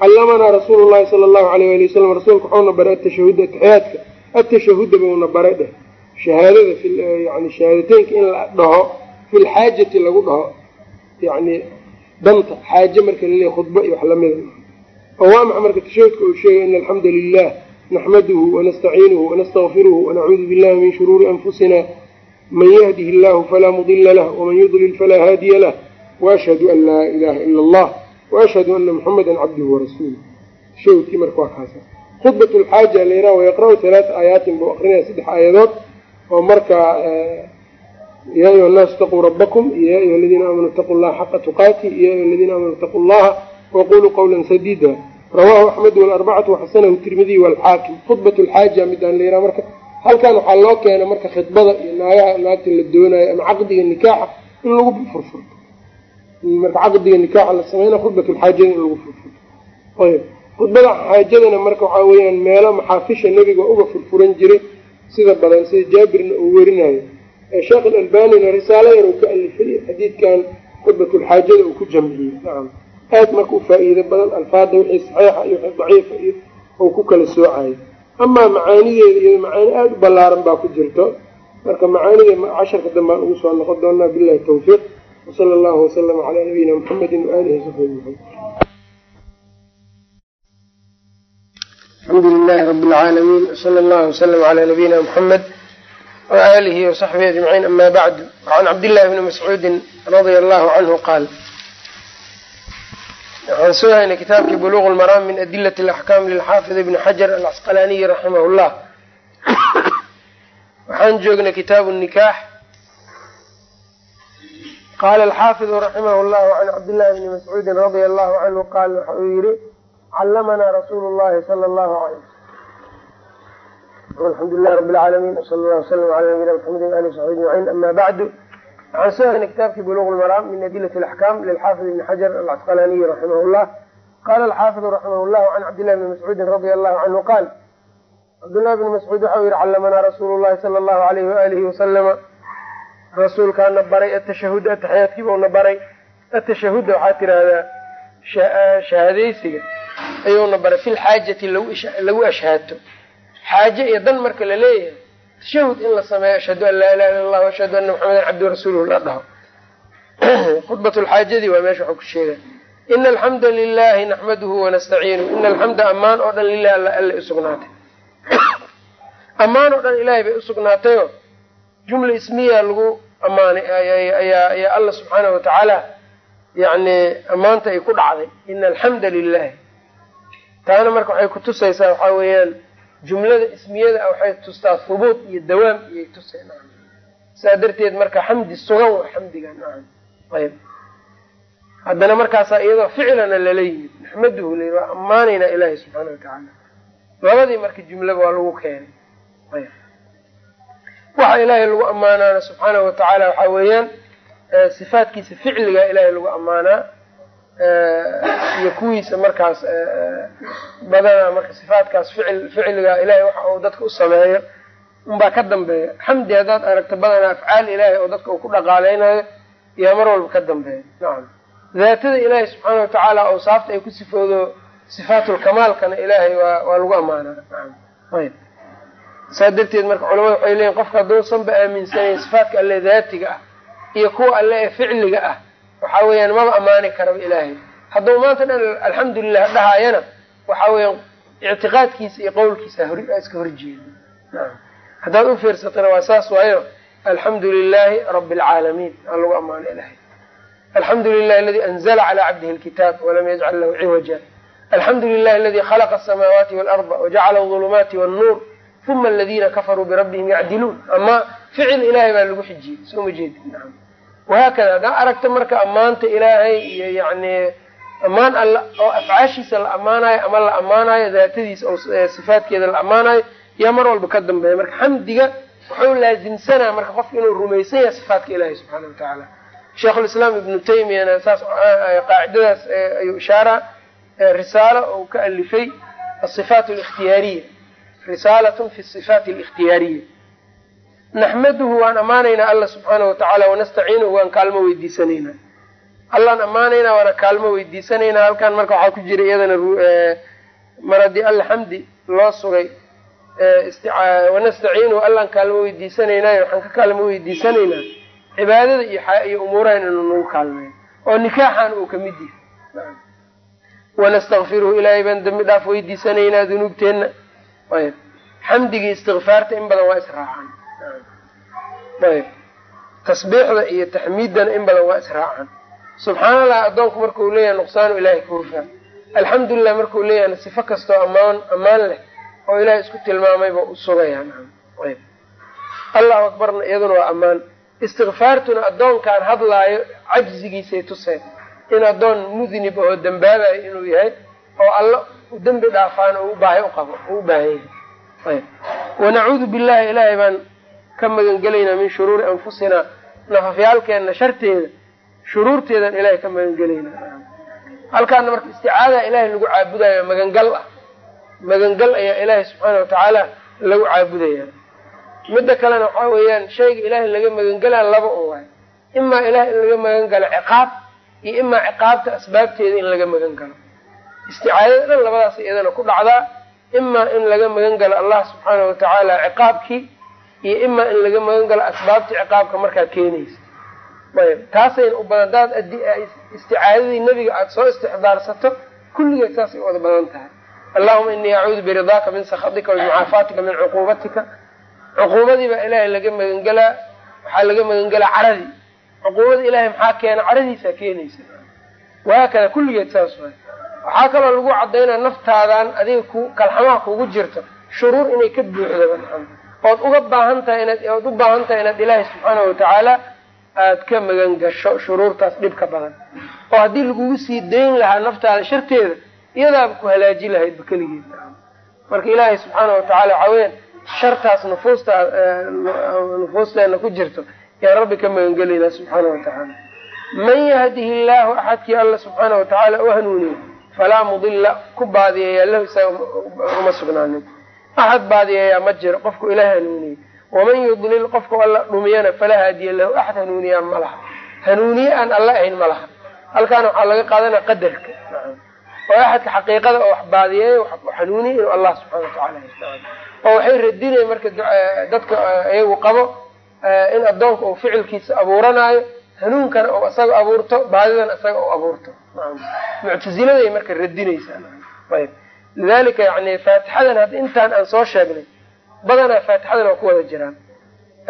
callamanaa rasuulu llahi sala allahu alayh ali wasalam rasuulka waxauna baray atashahud ataxiyaadka atashahuda bauna baray dheh shahaadada yani shahaadateynka in la dhaho fi lxaajati lagu dhaho yani danta xaaje marka laleeyahy khudbo iyo wax lamida oo waa maxa marka tashahudka uu sheegay ina alxamda lilah naxmaduhu wanastaciinuhu wanastaqfiruhu wanacuudu billahi min shuruuri anfusina. Man yahdihi illahu falaa mudila lah waman yudlil falaa haadiya lah waashhadu an laa ilaha ila allah waashhadu ana muxameda cabduhu warasuuluh tashahudkii marka waa kaasa khudbat lxaaja layraa wayaqra'u halaata aayaatin buu akrinaya saddex aayadood oo markaa ya ayuha nnaasu itaquu rabbakum iyo ya ayuha aladiina aamanuu itaqu llaha xaqa tuqaati iyo ya ayuha aladiina aamanuu itaqu llaha waquluu qawla sadiida. Rawaahu axmed walarbacatu waxasanahu tirmidiy walxaakim khudbat lxaaja midaan layraa marka halkan waxaa loo keena marka khidbada iyo naagaha naagta la doonayo ama caqdiga nikaaxa in lagu furfurto. Marka caqdiga nikaaxa la sameynaya khudbat lxaajada in lagu furfurto. Ayb khudbada xaajadana marka waxaa weeyaan meelo maxaafisha nebiga uga furfuran jiray sida badan sida jaabirna uu werinayo sheekh alalbanina risaalo yar uu ka alifay xadiidkan khudbatulxaajada uu ku jamciyey. Nacam aad marka u faa-iido badan alfaada wixii saxiixa iyo wixii daciifa iyo uu ku kala soocayo amaa macaanideeda iyado macaani aada u ballaaran baa ku jirto. Marka macaanida casharka dambaan ugu soo noqon doonaa billahi tawfiiq. Wasala allahu wasalama calaa nabiyina muxamedin waaalihi saxbihi maxamed alxamdu lilahi rabi lcaalamiin wsala allahu waslama calaa nabiyina muxamed waalihi wasaxbihi ajmaciin ama bacdu wacan cabdillahi bni mascuudin radia allahu canhu qaal waxaan soo haynay kitaabkii buluq lmaraam min adilati alaxkaam lilxaafid ibni xajar alcasqalaaniyi raximah llah waxaan joognay kitaabu nikaax. Qaala alxaafidu raximah llahu can cabdillahi bni mascuudin radia allahu canhu qaal waxa uu yihi callamanaa rasuulu llahi sala allahu alayh alxamdu lilahi rabi lcaalamiin wsala allah wslam ala nabiyina mxamedi ali saxbi ajmaciin ama bacdu waxaan soo haynay kitaabkii buluq lmaraam min adilati alaxkaam lilxaafid ibni xajar alcasqalaaniyi raximah llah qala alxaafidu raximah llahu can cabdillahi bni mascuudin radia allahu canhu qaal cabdullahi bni mascuud waxau yihi callamanaa rasuulu llahi sala allahu alayhi waalihi wasalama rasuulkaana baray atashahuda ataxiyaadkiibauna baray atashahuda waxaa tirahdaa shahaadaysiga ayuuna baray fi lxaajati lagu ashhaato. Xaaje iyo dan marka la leeyahay tashahud in la sameeyo ashhadu an laa ilaha illa allah ashhadu ana maxamedan cabdu rasuuluhu la dhaho. (clears throat) Khudbat lxaajadii waa meesha waxuu ku sheegay ina alxamda lilahi naxmaduhu wanastaciinuhu ina alxamda ammaan oo dhan lilahi alla alla usugnaatay (clears throat) ammaan oo dhan ilahay bay usugnaatayo jumla ismiya lagu ammaanay ayaa ayaa alla subxaanahu watacaala yani ammaanta ay ku dhacday. Ina alxamda lilahi taana marka waxay kutusaysaa waxaa weeyaan jumlada ismiyada waxay tustaa hubuut iyo dawaam iyay tusay nacam saa darteed marka xamdi sugan waa xamdiga nacam ayb haddana markaasaa iyadoo ficlana lala yimid naxmaduhu l waa ammaanaynaa ilaahi subxaana watacaala labadii marka jumlaba waa lagu keenay. Ayb waxa ilaahay lagu ammaanaana subxaanahu watacaala waxaa weeyaan sifaatkiisa ficliga ilaahay lagu ammaanaa iyo kuwiisa markaas badanaa marka sifaatkaas ficil ficliga ilahay waxa uu dadka u sameeyo. Unbaa ka dambeeya. Xamdi haddaad aragto badanaa afcaal ilaahay oo dadka uu ku dhaqaaleynayo yaa mar walba ka dambeeya. Nacam daatada ilaahay subxaana watacaala awsaafta ay ku sifoodo sifaatulkamaalkana ilaahay waa waa lagu ammaanaa. Nacam ayb saa darteed marka culamada waxay leeyiin qofka hadduusanba aaminsanayn sifaatka alle daatiga ah iyo kuwa alle ee ficliga ah waxa weeyaan maba ammaani karaba ilaahay. Hadduu maanta dhan alxamdulilah dhahaayana waxa weeyaan ictiqaadkiisa iyo qowlkiisa iska horjeeda haddaad u fiirsatana waa saas waayo. Alxamdu lilahi rabi alcaalamiin aa lagu ammaano ilahay alxamdu lilahi aladi anzla cala cabdihi lkitaab walam yajcal lahu ciwaja. Alxamdu lilahi aladi khalaqa asamaawaati waalarda wajacala ulumaati wاnnuur uma aladina kafaruu birabbihim yacdiluun. Ama ficil ilahay baa lagu xijiyey. Soo ma jeedi naam wahaakada haddaan aragta marka ammaanta ilaahay iyo yani ammaan alla oo afcaashiisa la ammaanayo ama la ammaanayo daatadiisa oo sifaatkeeda la ammaanayo yaa mar walba ka dambeeya marka xamdiga wuxuu laasimsanaa marka qofka inuu rumaysan yahay sifaatka ilahi subxaana watacaala sheikhulislaam ibnu taymiyana saas qaacidadaas ayuu ishaara risaalo oo ka alifay asifaat alikhtiyaariya risaalatun fi sifaati alikhtiyaariya naxmaduhu waan ammaanaynaa alla subxaana watacaala wanastaciinuhu waan kaalmo weydiisanaynaa allaan ammaanaynaa waana kaalmo weydiisanaynaa halkan marka waxaa ku jira iyadana mar haddii alla xamdi loo sugay wanastaciinuhu allaan kaalmo weydiisanaynayo waxaan ka kaalmo weydiisanaynaa cibaadada iyo umuurahan inuu nagu kaalmeeyo oo nikaaxan uu ka mid yahay wanastakfiruhu ilaahay baan dambi dhaaf weydiisanaynaa dunuubteenna xamdigii istikfaarta in badan waa israacaan ayb tasbiixda iyo taxmiiddana in badan waa israacaan. Subxaana allah addoonku markau leeyahay nuqsaanu ilahay ka hufaa alxamdulilah markuu leeyahayna sifo kastoo ammaan ammaan leh oo ilahay isku tilmaamayba u sugayaa ayb. Allahu akbarna iyaduna waa ammaan. Istikfaartuna addoonkaan hadlaayo cajzigiisay tuseen. In addoon mudnib oo dambaabayo inuu yahay oo alla u dembi dhaafaan oo ubaahay uqabo oo u baahan yahay ayb wanacuudu billahi ilaahay baan ka magangelaynaa min shuruuri anfusinaa nafafyaalkeenna sharteeda shuruurteedan ilahay ka magangelaynaa halkaana marka isticaada ilaahay lagu caabudayo magangal ah. Magangal ayaa ilaahay subxaana watacaala lagu caabudaya. Midda kalena waxaa weeyaan shayga ilaahay laga magangelaa laba un waayo imaa ilahay in laga magan galo ciqaab iyo imaa ciqaabta asbaabteeda in laga magan galo isticaadada dhan labadaas iyadana ku dhacdaa. Imaa in laga magan galo allah subxaana watacaala ciqaabkii iyo imaa in laga magan galo asbaabtii ciqaabka markaa keenaysa. Ayb taasayna u badan daad isticaadadii nebiga aada soo istixdaarsato kulligeed saasay u wada badan tahay. Allahuma inii acuudu biridaaka min sakhatika wabimucaafaatika min cuquubatika cuquubadii baa ilaahay laga magangelaa waxaa laga magangelaa caradii. Cuquubada ilaahay maxaa keena? Caradiisaa keenaysa. Wahaakada kulligeed saas waay. Waxaa kaloo lagu cadaynaa naftaadan adiga ku kalxamaha kugu jirto shuruur inay ka buuxdo ood uga baahan tahay inaad u baahan tahay inaad ilaahay subxaana watacaala aada ka magan gasho shuruurtaas dhibka badan. Oo haddii lagugu sii dayn lahaa naftaada sharteeda iyadaaba ku halaaji lahaydba keligeed. Marka ilaahay subxaana watacaala waxaa weyaan shartaas nufuusta nufuusteena ku jirto yaan rabbi ka magangelaynaa subxaana watacaala man yahdihi illaahu axadkii alla subxaana watacaala u hanuuniyo falaa mudilla ku baadiyeeyaa lahu isaga uma sugnaanin axad baadiyeeyaa ma jiro. Qofku ilaah hanuuniye. Waman yudlil qofku alla dhumiyana falaa haadiya lahu axad hanuuniyaa ma laha hanuuniye aan alla ahayn ma laha halkaana waxaa laga qaadanaya qadarka. Oo axadka xaqiiqada oo wax baadiyeeya xanuuniye inuu allah subxana watacaala oo waxay radinayen marka dadka iyagu qabo in addoonka uu ficilkiisa abuuranaayo hanuunkana uu isaga abuurto baadidana isaga u abuurto. Muctaziladay marka radinaysaa. Ayb lidalika yani faatixadan hadda intaan aan soo sheegnay badanaa faatixadan waa ku wada jiraan.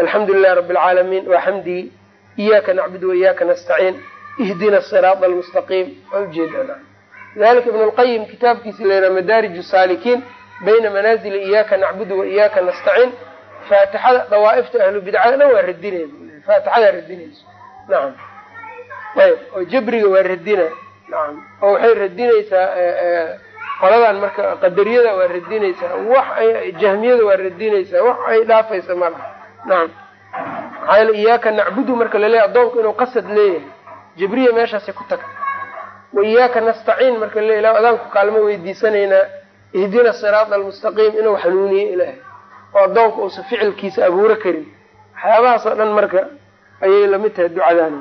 Alxamdu lilahi rabi alcaalamiin waa xamdigii iyaaka nacbudu waiyaaka nastaciin ihdina siraada almustaqiim waa ujeeda lidalika ibn lqayim kitaabkiisa layihaha madaarij saalikiin bayna manaazili iyaaka nacbudu waiyaaka nastaciin. Faatixada dawaaifta ahlu bidcada dhan waa radinay faatixadaa radinayso. Nacam ayb oo jabriga waa radina nacam oo waxay radinaysaa qoladan marka qadariyada waa radinaysaa wax jahmiyada waa radinaysaa wax ay dhaafaysa malaha nacam maxaa yeele iyaaka nacbudu marka laleeyahy addoonku inuu qasad leeyahay. Jabriya meeshaasay ku tagta wa iyaaka nastaciin marka laleeyahy ila adaanku kaalmo weydiisanaynaa ihdina siraada almustaqiim inuu xanuuniye ilaahay oo addoonku uusan ficilkiisa abuuro karin. Waxyaabahaas oo dhan marka ayay la mid tahay ducadaan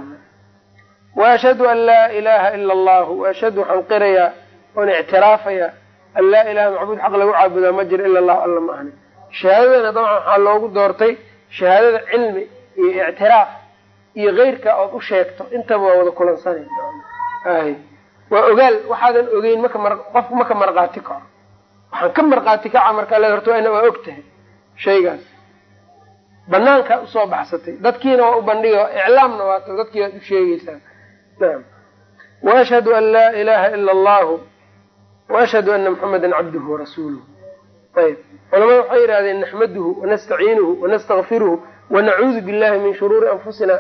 wa ashhadu an laa ilaha ila allahu waashhadu waxaan qirayaa oon ictiraafayaa an laa ilaha macbuud xaq lagu caabudaa ma jiro ila allahu alla ma ahni shahaadadana dabcan waxaa loogu doortay shahaadada cilmi iyo ictiraaf iyo keyrka ood u sheegto intaba waa wada kulansanay. Ay waa ogaal. Waxaadan ogeyn maka qofku maka markhaati kaco waxaan ka markhaati kaca markaa le horta waa og tahay shaygaas. Banaankaa u soo baxsatay. Dadkiina waa u bandhiga iclaamna waato dadkii waad u sheegaysaa. Naam. Waashhadu an laa ilaha ila allahu waashhadu ana muxameda cabduhu warasuuluhu ayb culamada waxay yidhahdeen naxmaduhu wanastaciinuhu wanastakfiruhu wanacuudu billahi min shuruuri anfusina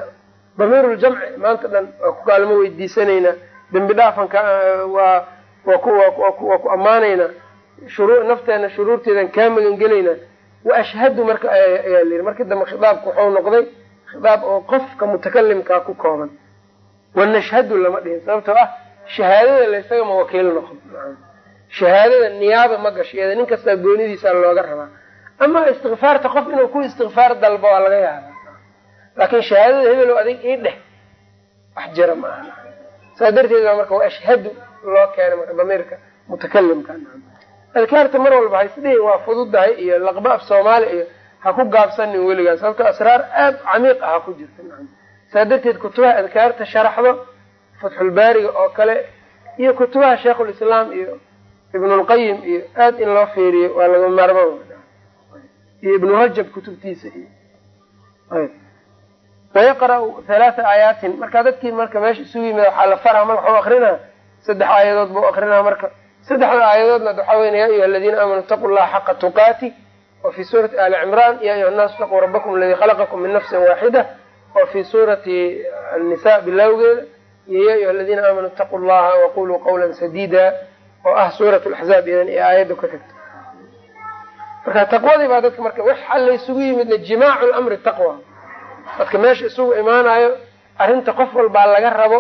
damiiru ljamci maanta dhan waa ku kaalmo weydiisanaynaa dembi dhaafanka waa waa ku ammaanaynaa nafteena shuruurteedan kaa magangelaynaa waashhadu marka ayaa la yidhi markii dambe khitaabku waxau noqday khitaab oo qofka mutakalimkaa ku kooban wanashhadu lama dhihin sababtoo ah shahaadada laysagama wakiil noqdo shahaadada niyaaba ma gasho iyada nin kastaa goonidiisa looga rabaa. Ama istikfaarta qof inuu ku istikfaar dalbo waa laga yaabaa. Laakin shahaadada hebelo adig ii dheh. Wax jira ma aha. Saa darteed baa marka waashhadu loo keenay marka damiirka mutakalimka adkaarta mar walba haisdhihin waa fududahay iyo laqba af soomaali iyo ha ku gaabsanin weligaa sababto asraar aada camiiq aha ku jirta saa darteed kutubaha adkaarta sharaxdo fatxulbaariga oo kale iyo kutubaha sheikhulislaam iyo ibnulqayim iyo aad in loo fiiriyo waa laga maarmo. Iyo ibnu rajab kutubtiisa iyo. Wayaqra-u halaatha aayaatin marka dadkii marka meesha isugu yimid waxaa la faraa ma waxuu akrinaa saddex aayadood buu akrinaa marka. Saddexda aayadoodna waxaa weyn ya ayuha aladiina aamanuu itaqu llaha xaqa tuqaati wa fii suurati ali cimraan ya ayuha nnasu itaquu rabbakum aladii khalaqakum min nafsin waaxida wa fii suurati annisa bilowgeeda iyo ya ayuha aladiina aamanuu itaqu llaha waquluu qawla sadiida oo ah suurat laxzaab idan ee aayadda ka tagto. Marka taqwadii baa dadka marka wax xal laysugu yimidna jimaacu lamri taqwa. Dadka meesha isugu imaanayo arrinta qof walbaa laga rabo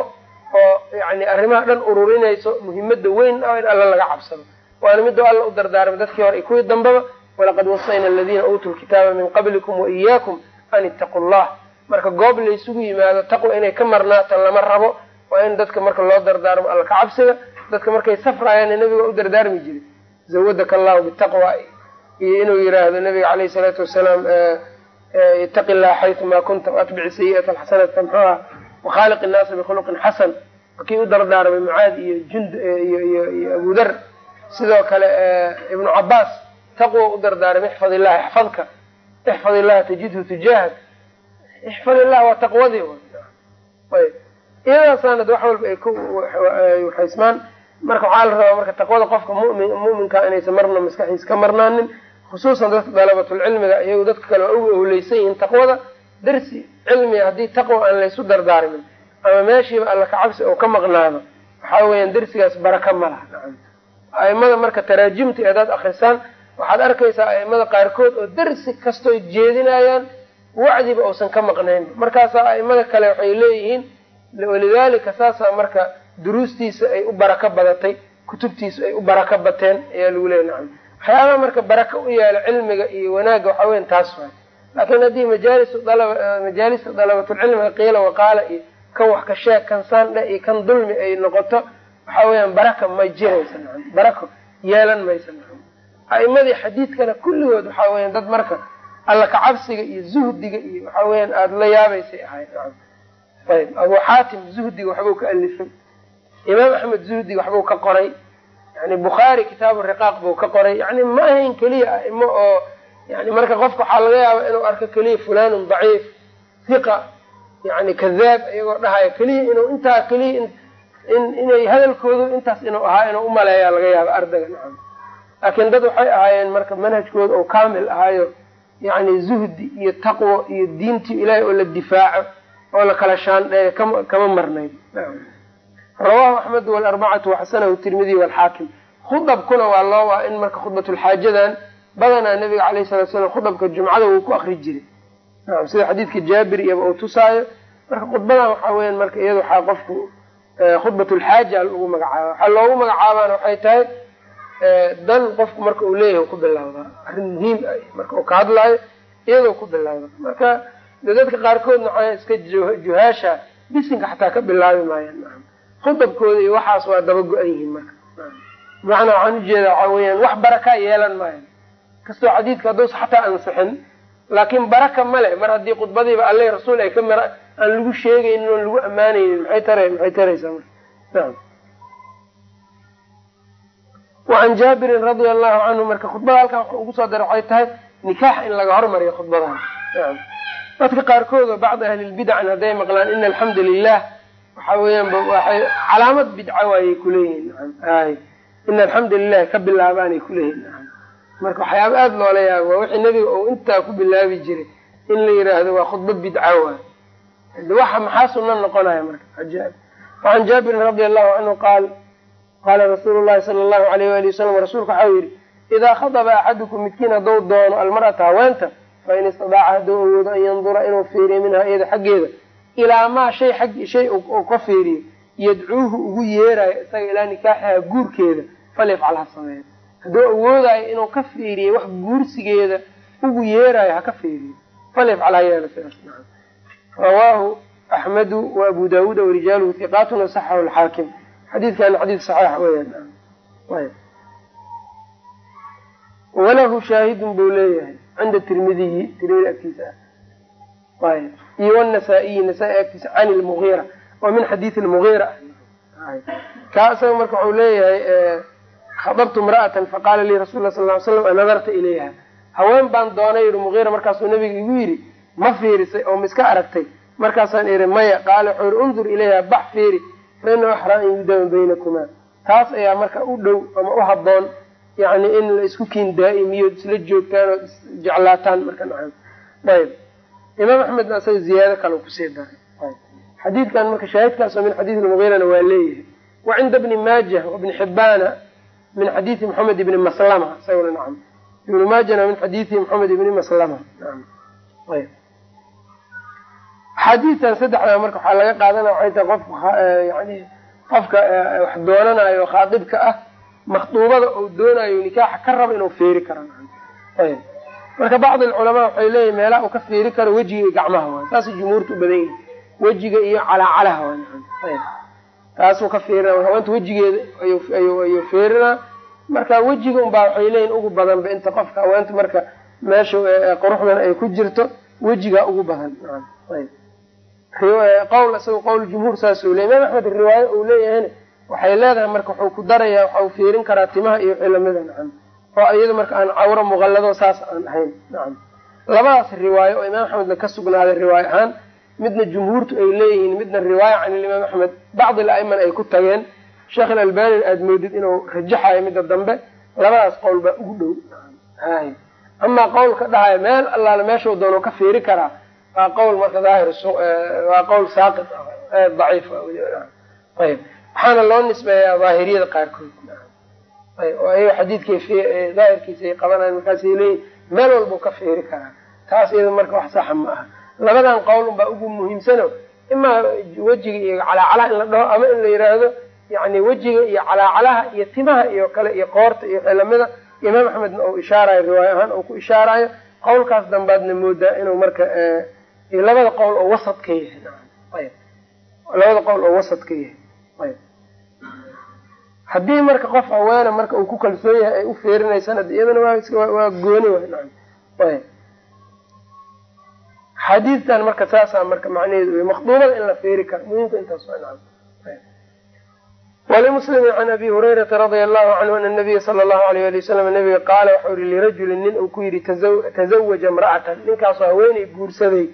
oo yani arrimaha dhan ururinayso muhiimada weyn ah in alla laga cabsado. Waana midoo alla u dardaarmay dadkii hore iyo kuwii dambaba walaqad wasayna aladiina uutuu lkitaaba min qablikum wa iyaakum an ittaqu llah marka goob laysugu yimaado taqwa inay ka marnaatan lama rabo waa in dadka marka loo dardaarmo alla ka cabsiga dadka markay safraayaan nabiga u dardaarmi jiray zawadaka allahu bitaqwa iyo inuu yiraahdo nabiga caleyhi salaatu wasalaam itaqi llaha xayumaa kunta waatbici sayi'ata alxasanata tamxuha wakhaaliq innaasa bikhuluqin xasan kii u dardaarmay mucaad iyo jund iyo abu dar sidoo kale ibnu cabaas taqwa u dardaarmay ixfad illaha ixfadka ixfad illaha tajidhu tujaahak ixfad illah waa taqwadii ayb iyadaasaanad wax walba ay waxaysmaan marka waxaa la rabaa marka taqwada qofka mumin muminka inaysan marna maskaxiisa ka marnaanin khusuusan dadka dalabatulcilmiga iyagu dadka kale waa uga owleysan yihiin taqwada darsi cilmiga haddii taqwa aan laysu dardaarmin ama meeshiiba alla kacabsi oo ka maqnaado. Waxaa weeyaan darsigaas baraka ma laha. A'imada marka taraajimta eedaad akrisaan waxaad arkaysaa a'imada qaarkood oo darsi kastoy jeedinayaan wacdiba uusan ka maqnayn. Markaasaa a'imada kale waxay leeyihiin walidaalika saasaa marka duruustiisa ay u barako badatay kutubtiisa ay u barako bateen ayaa lagu leeya nacam waxyaabaha marka baraka u yaalo cilmiga iyo wanaagga waxaa weyan taas waay. Laakiin haddii majaalista dalabatulcilmiga qiila waqaala iyo kan wax ka sheeg kan saandhe iyo kan dulmi ay noqoto waxaa weeyaan baraka ma jiraysa nacam barako yeelan maysa nacam a'imadii xadiidkana kulligood waxaa weeyaan dad marka alla kacabsiga iyo zuhdiga iyo waxaa weeyaan aada la yaabaysay ahayd nacam ayb abu xaatim zuhdiga waxbuu ka alifay imaam axmed zuhdiga waxbuu ka qoray. Yani bukhaari kitaabu riqaaq buu ka qoray. Yani ma ahayn keliya aimo oo yani marka qofka waxaa laga yaaba inuu arko keliya fulanun daciif hiqa yani kadaab iyagoo dhahaya keliya inuu intaa keliya in inay hadalkoodu intaas inuu ahaa inuu umaleeyaa laga yaaba ardayga nacam. Laakiin dad waxay ahaayeen marka manhajkooda oo kaamil ahaayo yani zuhdi iyo taqwo iyo diintii ilaahay oo la difaaco oo la kala shaandheeyo kama kama marnayn rawahu axmed walarbacatu waxasanahu tirmidi walxaakim khudabkuna waa loo waa in marka khudbatulxaajadan badanaa nabiga alayh salatu slam khudabka jumcada wuu ku akri jiray. Sida xadiidka jaabir iyaba uu tusaayo marka khudbadan waxaa weyan marka iyada waxaa qofku khudbatulxaaja lagu magacaaba waxaa loogu magacaabaana waxay tahay dan qofku marka uu leeyahay ku bilawdaa arrin muhiim ah marka uu ka hadlaayo iyadoo ku bilawda marka dadka qaarkoodna waxaa iska juhaasha bisinka xataa ka bilaabi maayaan naam khudabkooda iyo waxaas waa daba go-an yihiin marka. Bimacnaa waxaan ujeeda waxaa weyaan wax baraka yeelan maayo. Kastoo xadiidka hadduusa xataa ansixin laakiin baraka male mar haddii khudbadiiba alle rasuul ay ka mira aan lagu sheegaynin oon lagu ammaanaynin maxay tara maxay taraysaa marka? Naam. Wacan jaabirin radia allahu canhu marka khudbada halkan wuxuu ugu soo daray waxay tahay nikaax in laga hormariyo khudbadaha. Dadka qaarkood oo bacdi ahlilbidacn hadday maqlaan ina alxamdu lilah waxaa weeyaan waxay calaamad bidca waayay kuleeyihiin naam ay ina alxamdu lilahi ka bilaabaanay kuleeyihin marka waxyaaba aada loola yaabo waa wixii nebiga uu intaa ku bilaabi jiray in la yiraahdo waa khudba bidca waay. Waxa maxaa sunna noqonaya marka? Ajaab wacan jaabirin radia allahu canhu qaal qaala rasuulu llahi sala allahu alayh waali wasalam rasuulku waxau yihi idaa khadaba axadukum midkiin hadduu doono almar'ata haweenta fain istadaaca hadduu awoodo an yandura inuu fiiriyo minha iyada xaggeeda ilaa maa shay ag shay uu ka fiiriyo yadcuuhu ugu yeerayo isaga ilaa nikaaxiha guurkeeda falyafcal ha sameeyo hadduu awoodayo inuu ka fiiriyo wax guursigeeda ugu yeerayo ha ka fiiriyo falyafcal ha yeelo rawaahu axmedu wa abu daawuuda warijaaluhu hiqaatun wasaxahu alxaakim xadiidkana xadiid saxiix weyaan walahu shaahidun buu leeyahay cinda tirmidiyi tirmidi agtiisa. ah iyo wnasaa-iyi nasaa-i agtiisa can lmugiira oo min xadiidi lmugiira kaa marka wuxuu leeyahay khadabtu imra'atan faqaala lii rasul la sal ly slam anadarta ilayha haween baan doonay yihi mugiira markaasuu nabiga igu yidhi ma fiirisay oo ma iska aragtay markaasaan ihi maya qaala wuxuu yihi undur ilayha bax fiiri fa ina axraa an yudama baynakumaa taas ayaa marka u dhow ama u haboon yani in la isku kiin daa'imiyo isla joogtaan oo isjeclaataan marka ayb imaam axmedna isaga ziyaado kale ku sii daray. Xadiidkan marka shaahidkaasoo min xadiidi lmugiirana waa leeyahay. Wa cinda bni maajah wabni xibaana min xadiidi maxamed ibni maslama isaguna nacam ibnu maajana min xadiidi maxamed ibni maslama naam. Ayb axaadiistan saddexdaa marka waxaa laga qaadanaya waxay tahay qofka yani qofka wax doonanayo khaadibka ah makduubada uu doonayo nikaaxa ka raba inuu feeri karo ayb marka bacdi alculamaa waxay leeyihiin meelaha uu ka feeri karo wejiga iyo gacmaha waay. Saasay jumhuurta u badan yihiin wejiga iyo calaacalaha waay. Ayb. Taasuu ka feerina haweenta wejigeeda ayuu feerinaa marka wejiga unbaa waxay leeyihiin ugu badanba inta qofka haweenta marka meesha quruxdan ay ku jirto wejigaa ugu badan. Qowl isaga qowl jumhuur saasuu ley imaam axmed riwaayo uu leeyahayna waxay leedahay marka wuxuu ku darayaa waxau fiirin karaa timaha iyo xilamida nacam oo iyada marka aan cawro muqallado saas aan ahayn. Nacam labadaas riwaayo oo imaam axmedna ka sugnaaday riwaayo ahaan midna jumhuurtu ay leeyihiin midna riwaaya can ilimaam axmed bacdi la'imana ay ku tageen sheekh ilalbanina aada moodid inuu rajaxayo midda dambe labadaas qowl baa ugu dhow. Hay amaa qowlka dhahayo meel allaale meeshuu doono ka fiiri karaa waa qowl marka daahir waa qowl saaqit ah daciif ayb waxaana loo nisbeeyaa daahiriyada qaarkood oo ayaga xadiidkay daahirkiisa ay qabanayan markaasay leeyihiin meel walbau ka fiiri karaa. Taas iyada marka wax saxa ma aha. Labadan qowl unbaa ugu muhiimsano. Imaa wejiga iyo calaacalaha in la dhaho ama in la yidhaahdo yani wejiga iyo calaacalaha iyo timaha iyo kale iyo qoorta iyo xilamida imaam axmedna uu ishaarayo riwaaya ahaan uu ku ishaarayo. Qowlkaas dambaadna moodaa inuu marka labada qowl oo wasad ka yahay. Labada qowl oo wasad ka yahay haddii marka qof haweena marka uu ku kalsoon yahay ay u feerinaysaan ad iyadana waa gooni ayb. Xadiidtan marka saasaa marka macnaheedu wey makduubada in la feeri karo muhimka intaas walimuslimi can abi hurayrata radia allahu canhu ana nabiya sala allahu alayh ali wasalam nabiga qaala waxau yihi lirajulin nin uu ku yidhi tazawaja imra'atan. Ninkaasoo haweenay guursaday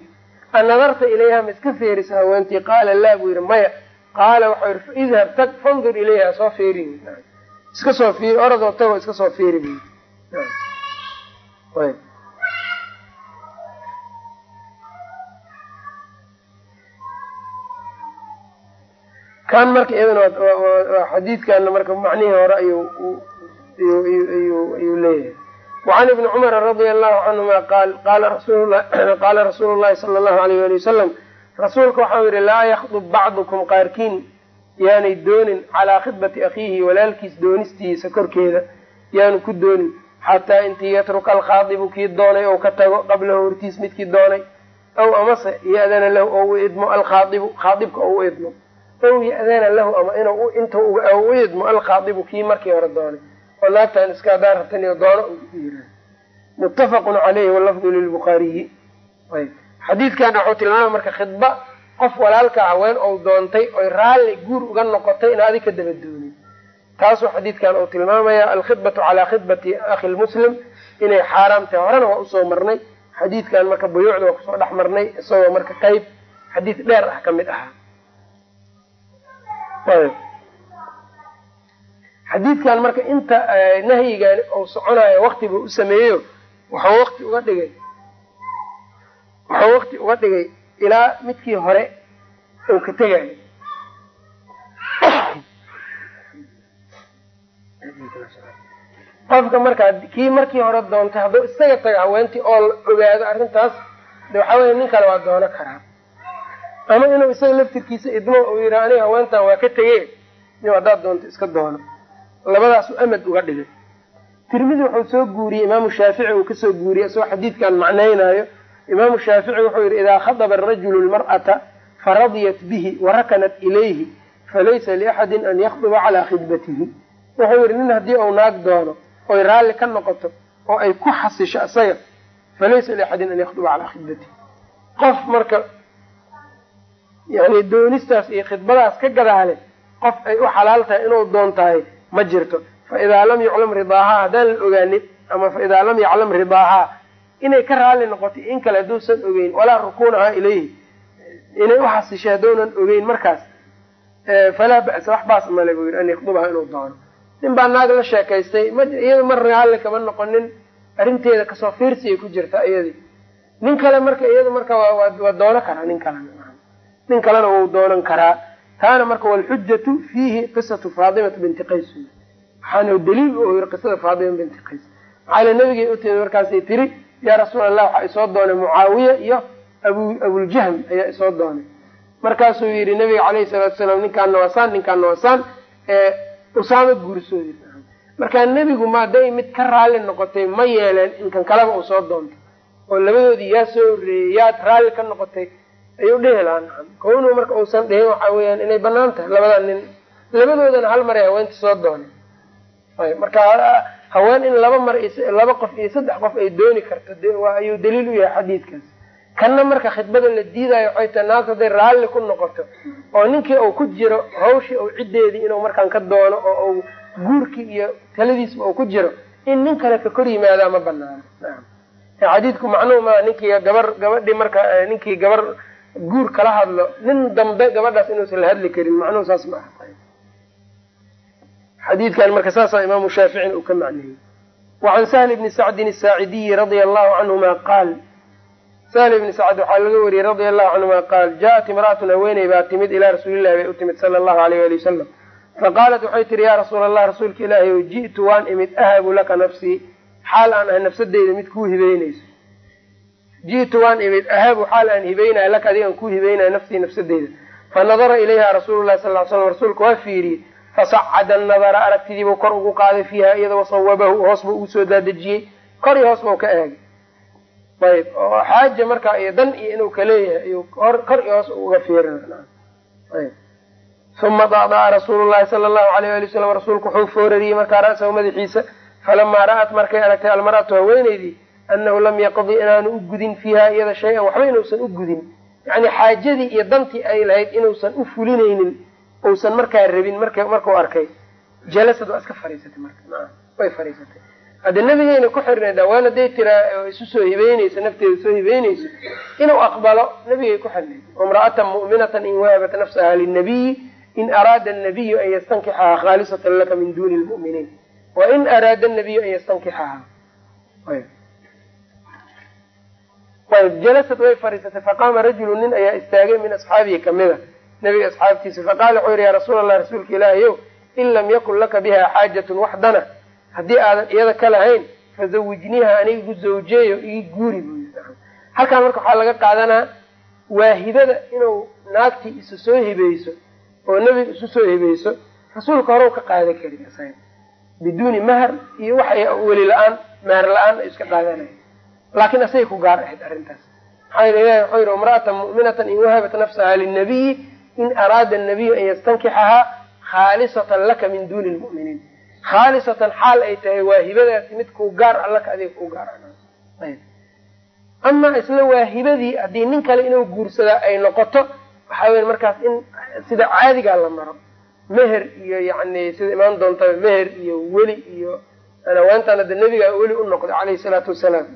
anadarta ilayha ma iska feerisa haweentii? Qaala laa buu yihi maya qaala waxau yihi idhab tag fandur ilayha soo feeri iska soo fiiri oradoo tagoo iska soo feeri bu kan marka iyadana xadiidkana marka macnihii hore ayuu leeyahay. Wacan ibni cumara radia allahu canhuma qaal qaala rasuulu (clears throat) llahi sala allahu alayh ali wasalam rasuulka waxau yihi laa yakdub bacdukum qaarkiin. Yaanay doonin calaa khidbati akhiihi walaalkiis doonistiisa korkeeda yaanu ku doonin. Xataa intii yatruka alkhaadibu kii doonay ou ka tago qablahu hortiis midkii doonay. Aw amase ya-dana lahu ou u idmo alkhaadibu khaadibka ou u idmo. Ow ya-dana lahu ama inuu inta u idmo alkhaadibu kii markii hore doonay. Oo naagtan iska haddaan rabtaniyo doono yira muttafaqun caleyhi walafdu lilbukhaariyi ayb xadiidkana waxuu tilmaamay marka khidba qof walaalka haween ou doontay oy raalli guur uga noqotay in adi ka daba doonin taasuu xadiidkan uu tilmaamaya alkhidbatu calaa khidbati akhi lmuslim inay xaaraam tahay horena waa u soo marnay. Xadiidkan marka buyuucda waa ku soo dhex marnay isagoo marka qayb xadiid dheer ah ka mid ahaa. Xadiidkan marka inta nahyigan uu soconayo wakti buu u sameeyeyo waxuu wakti uga dhigay wuxuu wakti uga dhigay ilaa midkii hore uu ka tegayo qofka markaa kii markii hore doontay hadduu isaga taga haweentii oo la ogaado arrintaas de waxaa weya nin kale waa doono karaa. Ama inuu isaga laftirkiisa idmo uu yihi aniga haweentan waa ka tegeen in haddaad doonto iska doono. Labadaasuu amad uga dhigay. Tirmidi wuxuu soo guuriyey imaamu shaafici uu ka soo guuriyey isagoo xadiidkan macnaynaayo imaamu shaafici wuxuu yihi idaa khadaba arajulu lmar'ata faradiyat bihi warakanat ilayhi falaysa liaxadin an yakduba calaa khidbatihi. Wuxuu yihi nin haddii uu naag doono oy raalli ka noqoto oo ay ku xasisho isaga falaysa liaxadin an yakhduba calaa khidbati qof marka yani doonistaas iyo khidbadaas ka gadaale qof ay u xalaal tahay inuu doon tahay ma jirto. Fa idaa lam yuclam ridaahaa haddaan la ogaanin ama fa idaa lam yaclam ridaahaa inay ka raali noqotay in kale hadduusan ogeyn walaa rukuunahaa ilayhi. Inay u xasishay haddounan ogeyn markaas falaa ba'sa wax baas male buu yidhi an yakdubaha inuu doono nin baa naag la sheekaystay ma iyada mar raalli kama noqonin arrinteeda ka soo fiirsi ay ku jirta iyadii nin kale marka iyada marka waa doono karaa nin kalena. Nin kalena wuu doonan karaa. Taana marka walxujatu fiihi qisatu faatimata binti qays. Waxaana daliil u yiri qisada faatima binti qays. Maxaa le nabigay u timid markaasay tiri yaa rasuul allah waxaa isoo doonay mucaawiya iyo abu abuljahm ayaa isoo doonay markaasuu yidhi nabiga calayhi salaatu salaam ninkaana wasaan ninkaana wasaan usaama guursoodi. Markaa nebigu maaday mid ka raalli noqotay ma yeeleen inkan kaleba uu soo doonto. Oo labadoodii yaa soo horreeyey yaad raalli ka noqotay ayuu dhihi lahaa kownuu marka uusan dhihin waxa weeyaan inay bannaan tahay labada nin. Labadoodana hal mar ay haweenta soo doonay marka haween in laba mar laba qof iyo saddex qof ay dooni karto ayuu daliil u yahay xadiidkaas. Kanna marka khidbada la diidayo waxay tahay hadday raalli ku noqoto oo ninkii uu ku jiro hawshii uu ciddeedii inuu markaan ka doono oo uu guurkii iyo taladiisba uu ku jiro in nin kale ka kor yimaadaa ma banaano xadiidku macnuhu maa ninkii gabar gabadhii marka ninkii gabar guur kala hadlo nin dambe gabadhaas inuusan la hadli karin macnuhu saas ma aha xadiidkan marka saasaa imaamu shaaficina uu ka macneeyey. Wacan sahli bni sacdin asaacidiyi radia allahu canhuma qaal sahl bni sacd waxaa laga wariyey radia allahu canhuma qaal jaaءat imra'atun haweeney baa timid ilaa rasuulillahi bay u timid sala allahu alayh ali wasalam faqaalat waxay tihi yaa rasuula allah rasuulka ilaahi o ji'tu waan imid ahabu laka nafsii xaal aan ahay nafsadeyda mid kuu hibeynayso ji'tu waan imid ahabu xaal aan hibeynaya laka adigaan kuu hibeynaya nafsii nafsadeyda. Fanadara ilayha rasuulu lahi sal l slam rasuulka waa fiiriyey fasacada nadara aragtidiibuu kor ugu qaaday fiiha iyada wasawabahu hoos buu ugu soo daadejiyey kor iyo hoos bau ka eegay ayb oo xaaja markaa iyo dan iyo inuu kaleeyahay iyuu kor iyo hoos uga fiirina ayb uma daadaa rasuulu llahi sala allahu alayh ali wasalam rasuulku wuxuu foorariyey markaa ra'sahu madaxiisa falamaa ra'at markay aragtay almar'atu haweeneydii annahu lam yaqdi inaanu u gudin fiiha iyada shay-an waxba inuusan u gudin yacni xaajadii iyo dantii ay lahayd inuusan u fulinaynin uusan markaa rabin mark markuu arkay jalasad waa iska fariisatay marka way fariisatay. Hadda nabigeyna ku xirnayd haween hadday tiraa isu soo hibeyneyso nafteeda soo hibeyneyso inuu aqbalo nabigay ku xirnayd imra'atan mu'minatan in wahabat nafsaha linabiyi in araada anabiyu an yastankixaha khaalisatan laka min duni lmu'miniin. Wa in araada anabiyu an yastankixaha jalasad way fariisatay faqaama rajulu nin ayaa istaagay min asxaabihi kamida nabiga asxaabtiisa faqaala wuxuu yihi yaa rasuul allah rasuulka ilaahayow in lam yakun laka biha xaajatun waxdana haddii aadan iyada ka lahayn fazawijniiha aniga igu zawjeeyo igi guuri buu halkaan marka waxaa laga qaadanaa waahibada inuu naagtii isu soo hibeyso oo nebiga isu soo hibeyso rasuulka hore u ka qaadan karin isaga biduuni mahar iyo wax weli la'aan mahar la'aan ay iska qaadanaya laakiin asagay ku gaar ahayd arrintaas. Maxaa yel ilahi wuxuu yihi imra'atan mu'minatan in wahabat nafsaha linabiyi in araada anabiyu an yastankixahaa khaalisatan laka min duni lmu'miniin khaalisatan xaal ay tahay waahibadaasi mid kuu gaar allaka adiga kuu gaar amaa isla waahibadii haddii nin kale inuu guursadaa ay noqoto waxaa weya markaas in sida caadigaa la maro meher iyo yani sida imaan doontaba meher iyo weli iyo haweentana de nebigaa weli u noqday caleyhi salaatu wasalaam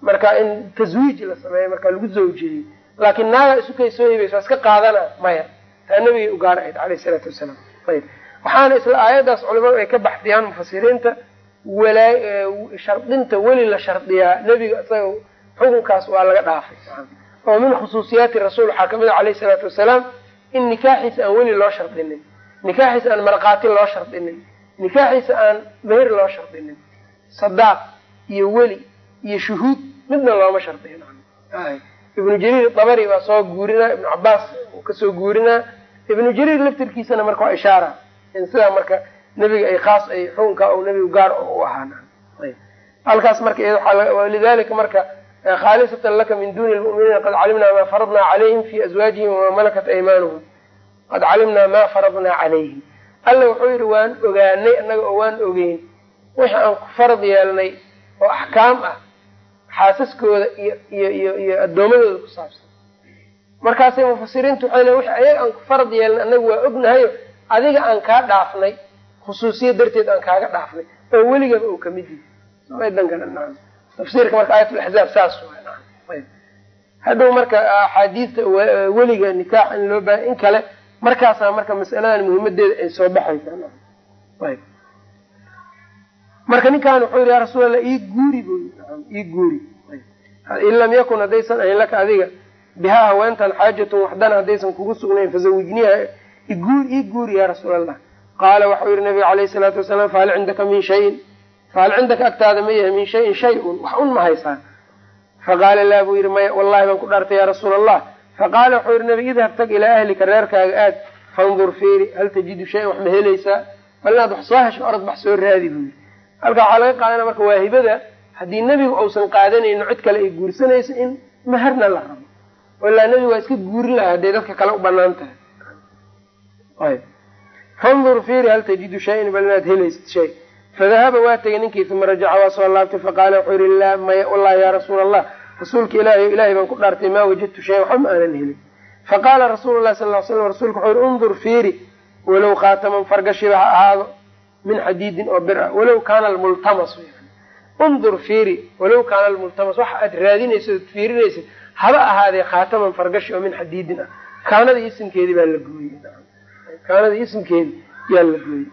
marka in taswiij la sameeyo marka lagu zawjeeyey laakiin naaga isukay soo hibayso waa iska qaadana maya. Taa nebigay u gaar ahayd caleyhi salaatu wasalaam. Ayb waxaana isla aayaddaas culimadu ay ka baxdiyaan mufasiriinta shardinta weli la shardiyaa. Nebiga isaga xukunkaas waa laga dhaafay. Oo min khusuusiyaati rasuul waxaa ka mid a caleyhi salaatu wasalaam in nikaaxiisa aan weli loo shardinin nikaaxiisa aan markhaati loo shardinin nikaaxiisa aan meher loo shardinin sadaaq iyo weli iyo shuhuud midna looma shardiyo ibnu jariir dabari waa soo guurinaa ibnu cabaas uu ka soo guurinaa ibnu jariir laftirkiisana marka waa ishaara. In sidaa marka nebiga ay khaas ay xukunkaa u nebigu gaar u ahaan halkaas marka lidalika marka khaalisatan laka min duni lmu'miniina qad calimnaa maa faradnaa calayhim fi azwaajihim wamaa malakat aymaanuhum qad calimnaa maa faradnaa calayhim. Alla wuxuu yihi waan ogaanay annaga oo waan ogeyn. Wixi aan ku farad yeelnay oo axkaam ah xaasaskooda iyo iyo iyo addoomadooda ku saabsan. Markaasay mufasiriintu waxay le wix ayaga aan ku farad yeelin anagu waa ognahayo adiga aan kaa dhaafnay khusuusiya darteed aan kaaga dhaafnay oo weligaba uu ka mid yihi naam tafsiirka marka aayatulaxzaab saas hadhow marka axaadiista weliga nikaax in loo bahay in kale markaasaa marka masaladan muhimadeeda ay soo baxaysaa marka ninkan wuxuu yidhi ya rasuul allah ii guuri bu ii guuri. In lam yakun haddaysan ahayn laka adiga bihaa haweentan xaajatun waxdana haddaysan kugu sugnayn fazawijniha iguur ii guuri ya rasuul allah qaala waxau yihi nabiga alayhi salaatu wasalaam fahal cindaka min shayin. Fahal cindaka agtaada ma yahay min shayin shay-un wax un ma haysaa. Faqaala laa buu yihi maya wallahi baan ku dhaartay ya rasuul allah faqaala wuxuu yihi nabi idhab tag ilaa ahlika reerkaaga aad. Fandur fiiri hal tajidu shayan wax ma helaysaa? Bal inaad wax soo hesho orad bax soo raadi buu yihi halka waxaa laga qaadana marka waahibada haddii nebigu uusan qaadanayno cid kale ay guursanayso in maharna la rabo. Ilaa nebigu waa iska guurin lahaa hadday dadka kale u bannaan tahay. Fandur fiiri hal tajidu shayan bal inaad helaysid shay. Fadahaba waa tegay ninkii uma rajaca waa soo laabtay faqaala wuxuu yihi laa maya wallahi ya rasuula allah rasuulka ilaahay ilahay baan ku dhaartay maa wajadtu shayan waxba ma aanan helin. Faqaala rasuulu lahi sal l slam rasuulka wuxuu yihi undur fiiri walow khaataman fargashiba ha ahaado min xadiidin oo bir ah. Walow kaana almultamas undur fiiri walow kaana almultamas waxa aad raadinaysa ood fiirinaysid haba ahaadee khaataman fargashi oo min xadiidin ah. Kaanada isimkeedii baa la gooyey. Kaanada isimkeedi yaa la gooyey.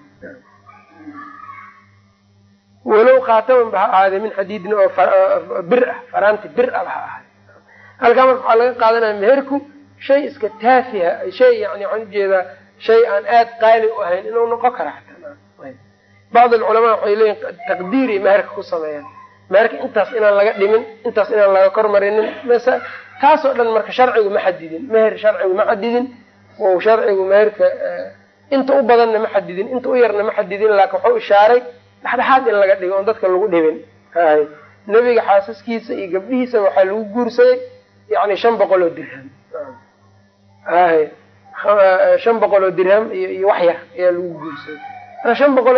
Walow khaataman ba ha ahaadee min xadiidin oo bir ah faraanti bir aba ha ahaade halkaa marka waxaa laga qaadanaya meherku shay iska taafiha shay yani waxaan u jeedaa shay aan aad qaali u ahayn inuu noqon kara. xataa bacd alculamaa waxay leeyihiin taqdiiri meherka ku sameeyaan. meherka intaas inaan laga dhimin intaas inaan laga kormarinin. Taasoo dhan marka sharcigu ma xadidin meher sharcigu ma xadidin. Sharcigu meherka inta u badanna ma xadidin inta u yarna ma xadidin. Laakin waxau ishaaray dhexdhexaad in laga dhigo oon dadka lagu dhibin. Hay. Nebiga xaasaskiisa iyo gabdhihiisa waxaa lagu guursaday yani shan boqol oo dirham. Hay. Shan boqol oo dirham iyo iyo wax yar ayaa lagu guursaday shan boqol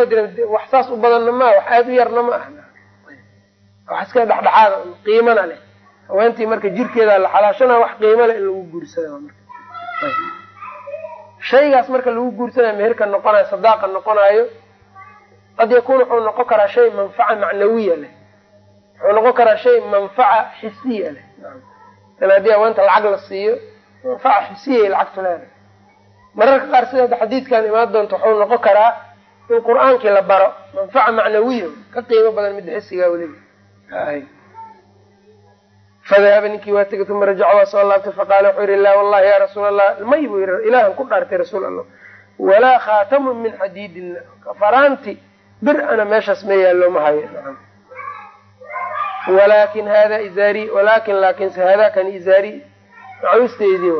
wax saas u badanna maa wax aada u yarna ma aha. Wax iska dhexdhexaada qiimana leh haweentii marka jirkeeda la xalaashana wax qiimo leh in lagu guursada shaygaas marka lagu guursanaya meherka noqonayo sadaaqa noqonayo qad yakuun wuxuu noqon karaa shay manfaca macnawiya leh. Wuxuu noqon karaa shay manfaca xisiya leh. Dan haweenta lacag la siiyo manfaca xisiyay lacagtu leedahay. Mararka qaar sida xadiidkan imaan doonto wuxuu noqon karaa in qur'aankii la baro manfaca macnawiya ka qiimo badan midda xisigaa weliba fadahaba ninkii waa tegay uma rajaca waa soo laabtay faqaala wuxuu yihi laa wallahi ya rasuul allah may buu yihi ilaahan ku dhaartay rasuul allah walaa khaatamun min xadiidin faraanti bir ana meeshaas ma yaallo ma hayo. Walaakin hada izaari walakin laakinse haadakani izaari macawisteedii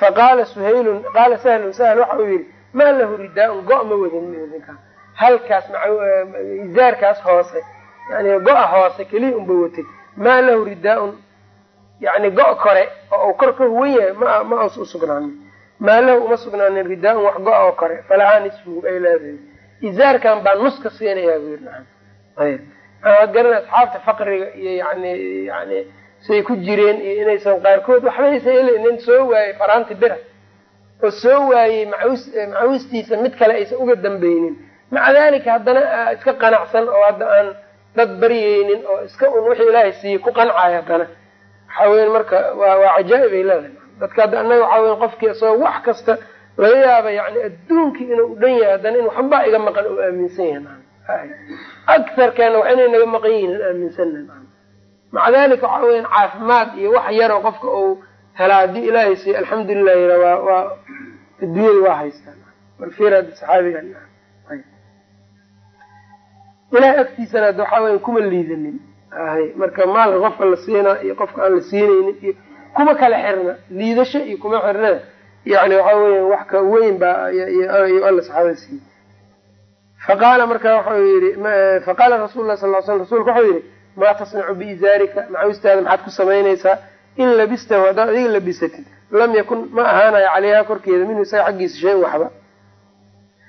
faqaala suhaylun qaala sahlun sahl waxa uu yihi maa lahu ridaa-un go- ma wadin ninkaa halkaas izaarkaas hoose yani go-a hoose keliya unba watay maa lahu ridaa-un yani go- kore oo uu kor ka huwan yahay ma ma us usugnaanin maa lahu uma sugnaanin ridaa-un wax go- oo kore falahaa nisfuhu ay leedahay. Izaarkan baa nus ka siinayaa buu naam ayb garana asxaabta faqriga iyo yani yani siday ku jireen iyo inaysan qaarkood waxbaysa nin soo waayey faraanti bira oo soo waayey macaws macawistiisa mid kale aysan uga dambeynin maca dalika haddana iska qanacsan oo hadda aan dad baryeynin oo iska un wixii ilaahay siiyey ku qancaya haddana. Waxaa weyan marka waa waa cajaa'ib ay leedahay. Dadka hadda annaga waxaa weyan qofkii isagoo wax kasta laga yaaba yani adduunkii inuu dhan yahay haddana in waxbaa iga maqan oo aaminsan yahay akarkeena wax inay naga maqan yihiin an aaminsana maca dalika waxaa weyan caafimaad iyo wax yaroo qofka uu helaa haddii ilaahay siiyo alxamdulilah yira waa waa adduunyada waa haystaan bal fiirad saxaabiga ilahay agtiisana ad waxaa weya kuma liidanin hay marka maalka qofka la siinaa iyo qofka aan la siinaynin iyo kuma kala xirna liidasho iyo kuma xirna yani waxaa weya wax ka weyn baa alla saxaabada siiyey faqaala marka waxau yihi faqaala rasul lah sal l slam rasulka waxau yihi maa tasnacu biizaarika macawistaada maxaad ku samaynaysaa in labistahu haddaad adiga labisatid lam yakun ma ahaanayo caleyha korkeeda minhu isaga xaggiisa shay waxba.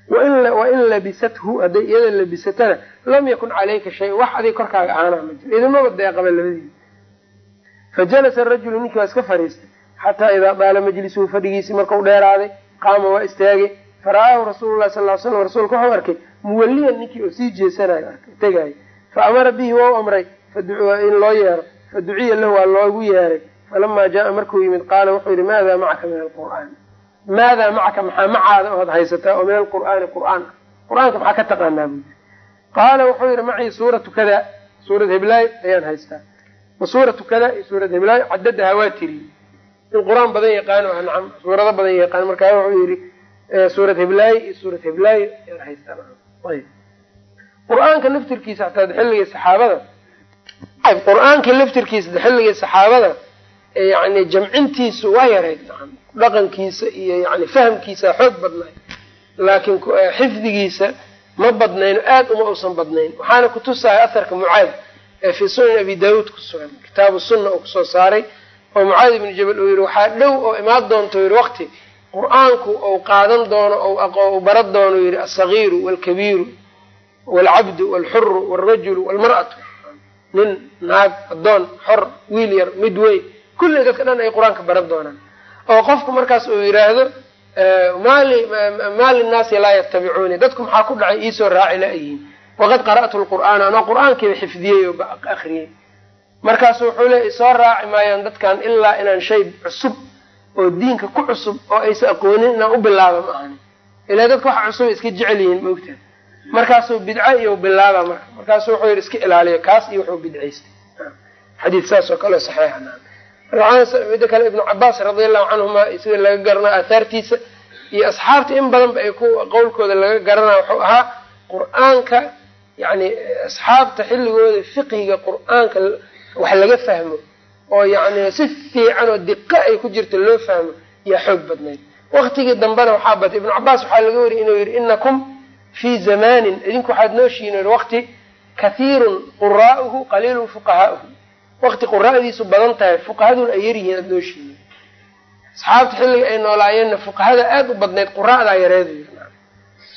Wain labisathu hadday iyada labisatana lam yakun calayka shay wax adig korkaaga ahaanaa ma jiro. Idinmaba deeqaba labadiisa fajalasa rajulu ninkii waa iska fariistay xataa idaa daala majlisuhu fadhigiisii markau dheeraaday qaama waa istaagay. Fara'aahu rasuulu lahi sal l slam rasuulka waxau arkay muwalliyan ninkii oo sii jeesanayo tegaayo fa amara bihi waa u amray in loo yeero fa duciya lahu waa loogu yeeray falamaa jaaa markuu yimid qaala wuxuu yihi maada macaka min alqur'aan maadaa macaka maxaa macaada ood haysataa oo min alqur'aani qur'aan ah qur'aanka maxaa ka taqaanaa buu yii qaala wuxuu yihi macii suuratu kada suurad heblaay ayaan haystaa wa suuratu kada iyo suurad heblaay cadadaha waa tiriyey in qur'aan badan yaqaano ah nacam suurado badan yaqaan markaa wuxuu yihi suurad heblaay iyo suurad heblaay ayaan haystaa ayb qur'aanka laftirkiisa hataa xilligii saxaabada qur'aanka laftirkiisa xilligii saxaabada yani jamcintiisu waa nacam dhaqankiisa iyo yani fahamkiisa xoog badnaay laakiin xifdigiisa ma badnayno aad uma uusan badnayn. Waxaana kutusaya aharka mucaad ee fii sunan abi daawuud ku sugan kitaabu sunna uu ku soo saaray oo mucaad ibnu jabal uu yihi waxaa dhow oo imaan doonto yihi waqti qur'aanku ou qaadan doono ou baran doono yihi asagiiru walkabiiru walcabdu walxuru walrajulu walmar'atu. Nin naag addoon xor wiil yar mid weyn kulli dadka dhan ay qur'aanka baran doonaan. Oo qofku markaas uu yidhaahdo maa linnaasi laa yatabicuuni dadku maxaa ku dhacay? Iisoo raaci la-yihiin waqad qara'tu lqur'aana anoo qur'aankiiba xifdiyey oo akriyey markaasu wuxuu leey isoo raaci maayaan dadkan ilaa inaan shay cusub oo diinka ku cusub oo aysa aqoonin inaan u bilaaba ma ahani. Ilaa dadka waxa cusub iska jecel yihiin maogtaha markaasuu bidco iyo bilaaba marka. Markaasu wuxuu yihi iska ilaaliyo kaas iyo wuxuu bidcaystay. Xadiid saas oo kale saxiixa mida kale ibnu cabaas radi allahu canhuma sida laga garanaa aahaartiisa iyo asxaabta in badanba ay ku qowlkooda laga garanaa wuxuu ahaa qur'aanka yani asxaabta xilligooda fiqhiga qur'aanka wax laga fahmo oo yani si fiican oo diqa ay ku jirta loo fahmo yaa xoog badnayd. Waktigii dambena waxaa batay ibnu cabaas waxaa laga wariyay inuu yihi inakum fii zamanin idinku waxaad nooshihiin waqti kathiirun quraa'uhu qaliilun fuqahaauhu waqti quraa'diisu badan tahay fuqahaduna ay yaryihiin aada nooshihiin asxaabta xilliga ay noolaayeenna fuqahada aada u badnayd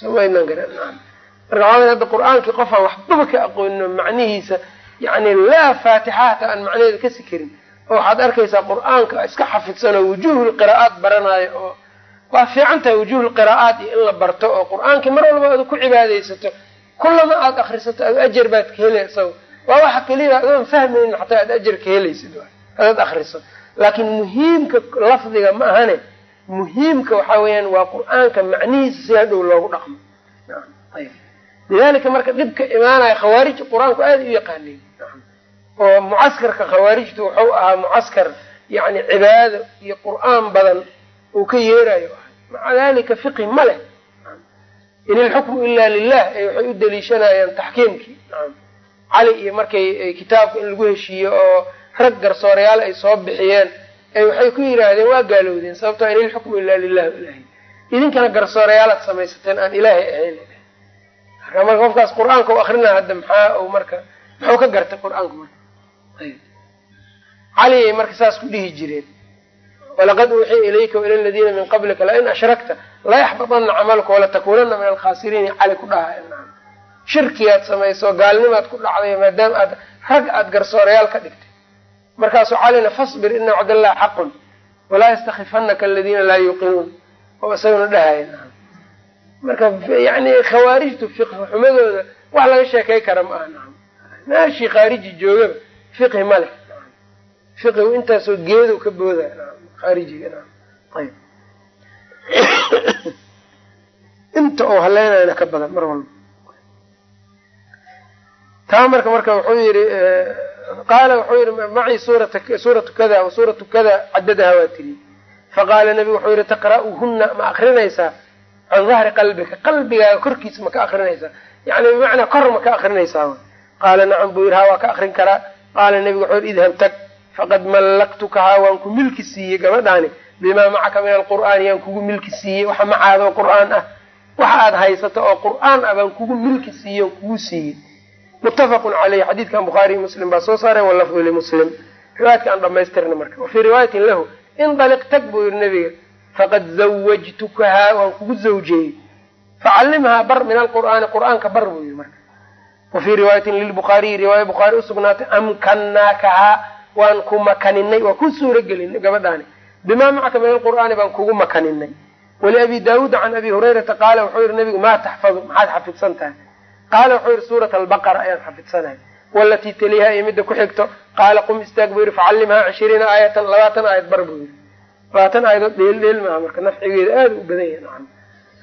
somaynan garan marka waxaa hadda qur'aankii qofaan waxbaba ka aqoonino macnihiisa yani laa faatixa hataa aan macnaheeda kasi karin oo waxaad arkaysaa qur'aanka iska xafidsanoo wujuuhul qiraa'aat baranaayo oo waa fiican tahay wujuuhul qiraa'aat iyo in la barto oo qur'aankii mar walba aad ku cibaadaysato kullama aada akrisato ad ajar baad ka helay isaga waa waxa keliya adoon fahmaynin xataa aad ajar ka helaysid adaad akriso laakiin muhiimka lafdiga ma ahane muhiimka waxaa weeyaan waa qur'aanka macnihiisa si hadhow loogu dhaqmo. Lidalika marka dhibka imaanaya khawaarij qur'aanku aada u yaqaanay oo mucaskarka khawaarijtu wuxuu ahaa mucaskar yani cibaado iyo qur'aan badan uu ka yeerayo. Maca dalika fiqhi ma leh. In ilxukmu ila lilah ay waxay u daliishanayaan taxkiimkii cali iyo markay kitaabka in lagu heshiiyo oo rag garsoorayaal ay soo bixiyeen ay waxay ku yidhaahdeen waa gaalowdeen sababtoo in ilxukmu ila lilah ilahay idinkana garsoorayaalaad samaysateen aan ilaahay ahayn. Marka qofkaas qur'aanka u akrinaa hadda maxaa u marka muxuu ka gartay qur'aanku marka? Cali ay marka saas ku dhihi jireen. Walaqad uuxiya ilayka waila aladiina min qablika lain ashrakta layaxbaطana camalka walatakunana min alkhasiriin cali ku dhahay shirkiyaad samayso gaalnimaad ku dhacday maadaama aad rag aada garsoorayaal ka dhigtay. Markaasuu calina fasbir ina wacdallahi xaqun walaa yastakifanaka aladiina laa yuuqinuun oo isaguna dhahaya marka yani khawaarijtu fiqhi xumadooda wax laga sheekay kara ma aha. Meeshii khaariji joogaba fiqhi ma leh. Fiqhigu intaasoo geedu ka booda khaarijiga ayb (coughs) inta oo haleynayna ka badan mar walba taa marka marka wuxuu yihi qaala wuxuu yihi macii suuratu kada suuratu kada cadadaha waa tiri. Faqaala nabigu wuxuu yihi taqra'uhuna ma akrinaysaa can dahri qalbika qalbigaaga korkiisa ma ka akrinaysaa yani bimacnaa kor ma ka akrinaysaa qaala nacam buu yihi ha waa ka akrin karaa. Qaala nabigu wuxuu yihi idhab tag faqad mallaktukahaa waan ku milki siiyey gabadhaani bimaa macaka min alqur'aani yaan kugu milki siiyey waxa macaada oo qur'aan ah waxa aada haysato oo qur'aan ah baan kugu milki siiyey on kugu siiyey muttafaqun caleyh xadiidkan bukhaariy muslim baa soo saareen walafdu limuslim. Riwaayadka aan dhamaystirna marka. Wa fii riwaayatin lahu indaliq tag buu yihi nabiga faqad zawajtukahaa waan kugu zawjeeyey facallimhaa bar min alqur'aani qur'aanka bar buu yidhi marka. Wa fii riwaayatin lilbukhaariyi riwaaya bukhaari usugnaatay amkannaakahaa waan ku makaninay waa ku suura gelinay gabadhaani. Bimaa macaka min alqur'aani baan kugu makaninay waliabi daawuuda can abi hurayrata qaala wuxuu yihi nabigu maa taxfadu maxaad xafidsan tahay qaala wuxuu yihi suurat albaqara ayaan xafidsanay walatii taliha iyo midda ku xigto qaala qum istaag buu yihi facallimhaa cishiriina aayatan labaatan aayad bar buu yihi labaatan aayadood dheel dheel maaha marka nafcigeeda aada u badan yahay nacam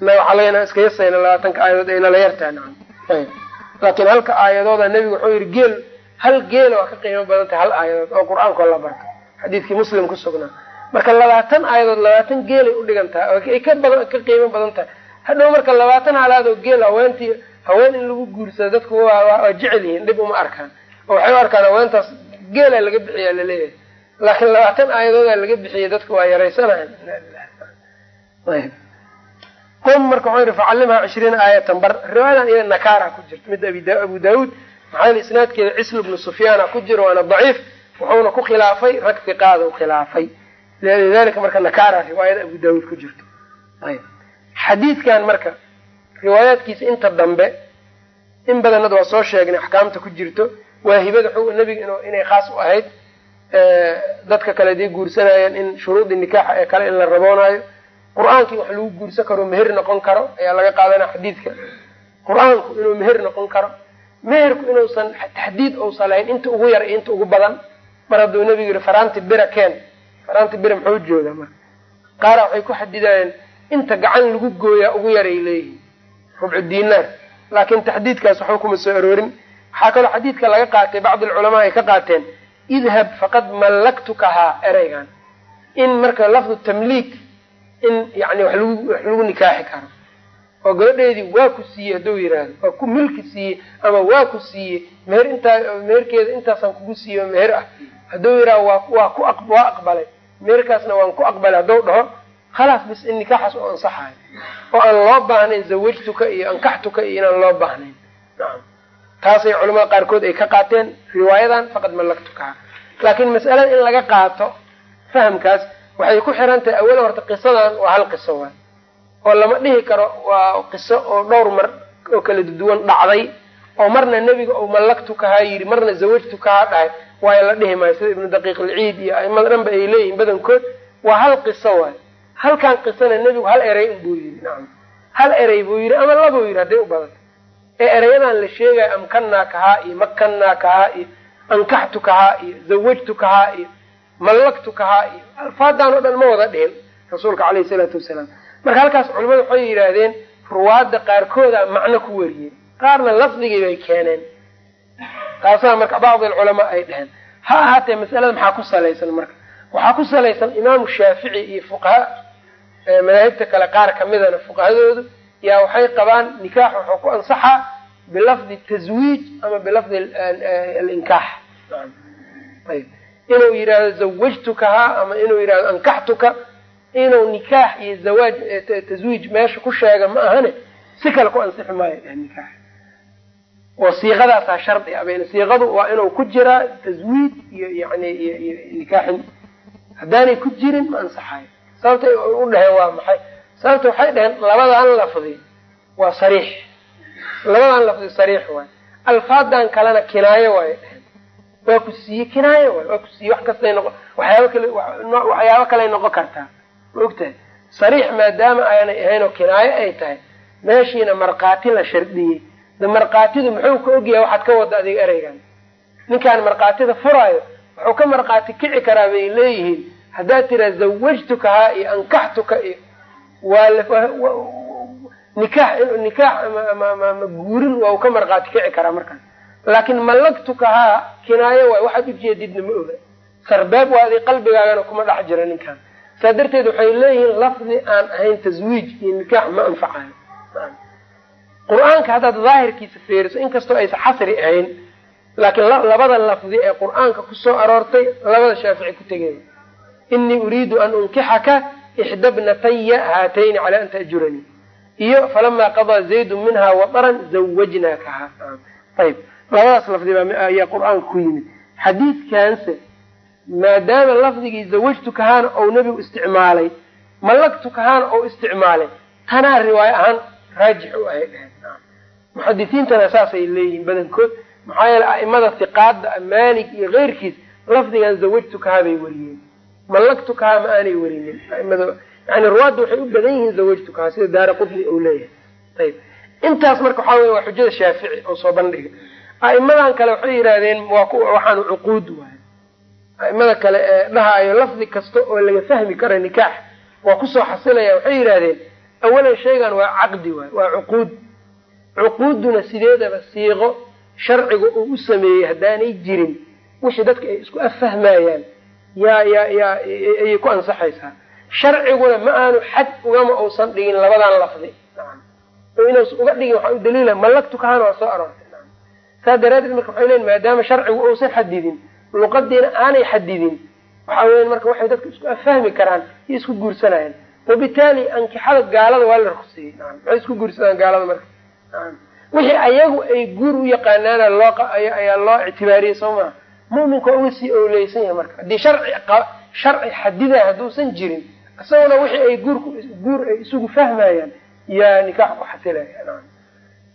innaga waxaa laga iska yasayna labaatanka aayadood ay nala yartahay nacam laakiin halka aayadooda nebigu wuxuu yihi geel hal geela waa ka qiimo badan tahay hal aayadood oo qur'aankoo la barto xadiidkii muslim ku sugnaa marka labaatan aayadood labaatan geelay udhigan tahay ay ka badan ka qiimo badan tahay hadhow marka labaatan halaadoo geel haweentii haween in lagu guursado dadku waa jecel yihiin dhib uma arkaan. Oo waxay u arkaan haweentaas geela laga bixiyaa la leeyahay laakiin labaatan aayadoodaa laga bixiyay dadku waa yaraysanayan qum marka wuxuu yihi facallimhaa cishriina aayatan. Bar riwaayadan iyada nakaara ku jirta. Mid abu daawuud maxaa isnaadkeeda cislu bnu sufyaana ku jiro waana daciif wuxuuna ku khilaafay rag fiqaada u khilaafay. Lidalika marka nakaara riwaayada abu daawuud ku jirto xadiidkan marka riwaayaadkiisa inta dambe in badanad waa soo sheegnay axkaamta ku jirto waa hibada xog nebiga inay khaas u ahayd dadka kale haday guursanayaan in shuruudii nikaaxa ee kale in la raboonaayo qur'aankii wax lagu guursan karo meher noqon karo ayaa laga qaadanaya xadiidka. Qur'aanku inuu meher noqon karo meherku inuusan taxdiid uusan lahayn inta ugu yar iyo inta ugu badan mar hadduu nebigu yihi faraanti bira keen faraanti bira muxuu jooga marka? Qaara waxay ku xadidayeen inta gacan lagu gooyaa ugu yaray leeyihiin rubcu dinaar laakiin taxdiidkaas waxba kuma soo aroorin. Waxaa kaloo xadiidka laga qaatay bacdi alculamaa ay ka qaateen idhab faqad mallaktukahaa ereygan in marka lafdu tamliik in yani wax lagu wax lagu nikaaxi karo. Oo gabadheedii waa ku siiyey hadduu yidhaahdo waa ku milki siiyey ama waa ku siiyey meher intaa meherkeeda intaasaan kugu siiye oo meher ah. Hadduu yidhahdo waa waa ku waa aqbalay. Meherkaasna waan ku aqbalay hadduu dhaho khalaas bis in nikaaxaas u ansaxayo oo aan loo baahnayn zawajtuka iyo ankaxtuka iyo inaan loo baahnayn nacam taasay culamada qaarkood ay ka qaateen riwaayadan faqad mallaktukaha laakiin mas'alada in laga qaato fahamkaas waxay ku xiran tahay awala horta qisadan waa hal qiso waay oo lama dhihi karo waa qiso oo dhowr mar oo kala duwan dhacday oo marna nebiga uu mallaktukahaa yidhi marna zawajtukahaa dhahay waayo la dhihi maayo sida ibnu daqiiq alciid iyo aimada dhanba ay leeyihiin badankood waa hal qiso waay halkan qisana nebigu hal erey unbuu yidhi nacam hal erey buu yidhi ama labuu yidhi hadday u badato ee ereyadan la sheegayo amkannaakahaa iyo makannaakahaa iyo ankaxtukahaa iyo zawajtukahaa iyo mallaktukahaa iyo alfaadaan oo dhan ma wada dhihin rasuulka caleyhi salaatu wasalaam. Marka halkaas culimadu waxay yidhaahdeen ruwaadda qaarkooda macno ku wariyey qaarna lafdigii bay keeneen. Taasaa marka bacdi alculamaa ay dheheen ha ahaatee masalada maxaa ku salaysan marka? Waxaa ku salaysan imaamu shaafici iyo fuqaha madaahibta kale qaar kamidana fuqahadoodu yaa waxay qabaan nikaax wuxuu ku ansaxaa bilafdi taswiij ama bilafdi alinkaax. Ayb. Inuu yidhaahdo zawajtukahaa ama inuu yidhahdo ankaxtuka inuu nikaax iyo zawaaj taswiij meesha ku sheega ma ahane si kale ku ansixi maayo nikaax. Oo siiqadaasaa shardi ah bayna siiqadu waa inuu ku jiraa taswiij iyo yani iyo nikaaxin. Haddaanay ku jirin ma ansaxayo sababtay u dhaheen waa maxay? Sababta waxay dhaheen labadan lafdi waa sariix. Labadan lafdi sariix waay. Alfaadan kalena kinaayo waay. Dheheen waa ku siiye kinaayo waay. Waa ku siiye wax kastay noqo waxyaaba kale waxyaabo kaley noqon kartaa. Ma ogtahay? Sariix maadaama aanay ahayn oo kinaayo ay tahay meeshiina markhaati la shardiyey. De markhaatidu muxuu ka ogyahay waxaad ka wada adiga ereygan ninkaan markhaatida furaayo wuxuu ka markhaati kici karaa bay leeyihiin haddaad tiraa zawajtukahaa iyo ankaxtuka iyo waa nikaax nikaax ma guurin waa uu ka markhaati kici karaa markaas laakiin mallagtukahaa kinaayo waay waxaad ujeedidna ma oga sarbeeb waa adi qalbigaagana kuma dhex jira ninkaan saa darteed waxay leeyihiin lafdi aan ahayn taswiij iyo nikaax ma anfacayo qur'aanka haddaad daahirkiisa fiiriso inkastoo aysan xasri ahayn laakiin labada lafdi ee qur'aanka ku soo aroortay labada shaafici ku tegeen inii uriidu an unkixaka ixda bnataya haatayni calaa an taajuranii iyo falamaa qadaa zaydun minha wadaran zawajnaakaha ayb labadaas lafdi qur'aanka ku yimid xadiidkanse maadaama lafdigii zawajtukahaana ou nebigu isticmaalay mallagtukahaana ou isticmaalay tanaa riwaayo ahaan raajix u ahay dheheen muxadisiintana saasay leeyihiin badankood maxaa yeele a'imada hiqaada maalik iyo keyrkiis lafdigan zawajtukahaa bay wariyeen mallagtukahaa ma aanay aimada yani ruwaadda waxay u badan yihiin zawajtukahaa sida daara qutni uu leeyahay. Ayb intaas marka waxaa wey waa xujada shaafici oo soo bandhiga a'imadan kale waxay ku waxaanu cuquud waay a'imada kale ee dhahaayo lafdi kasta oo laga fahmi kara nikaax waa ku soo xasilaya. Waxay yidhaahdeen awalan shaygan waa caqdi waay waa cuquud. Cuquuduna sideedaba siiqo sharciga uu u sameeyey haddaanay jirin. Wixii dadka ay isku affahmayaan yaa yaa yaa ayay ku ansaxaysaa. Sharciguna ma aanu xad ugama uusan dhigin labadan lafdi. Oo inuusan uga dhigin waxaa u daliila mallagtukahana waa soo aroortay. Saa daraadeed marka waxay leeyiin maadaama sharcigu uusan xadidin luqadiina aanay xadidin waxa weyan marka waxay dadka isku affahmi karaan iyo isku guursanayaan. Wabitaali ankixada gaalada waa la ruqseeyey maxay isku guursadaan gaalada marka. Wixii ayagu ay guur u yaqaanaana loo ayaa loo ictibaariyey soo maha muminka uga sii owleysan yahay marka. Haddii sharci xadida hadduusan jirin isaguna wixii ay guur guur ay isugu fahmayaan yaa nikaax ku xasilaya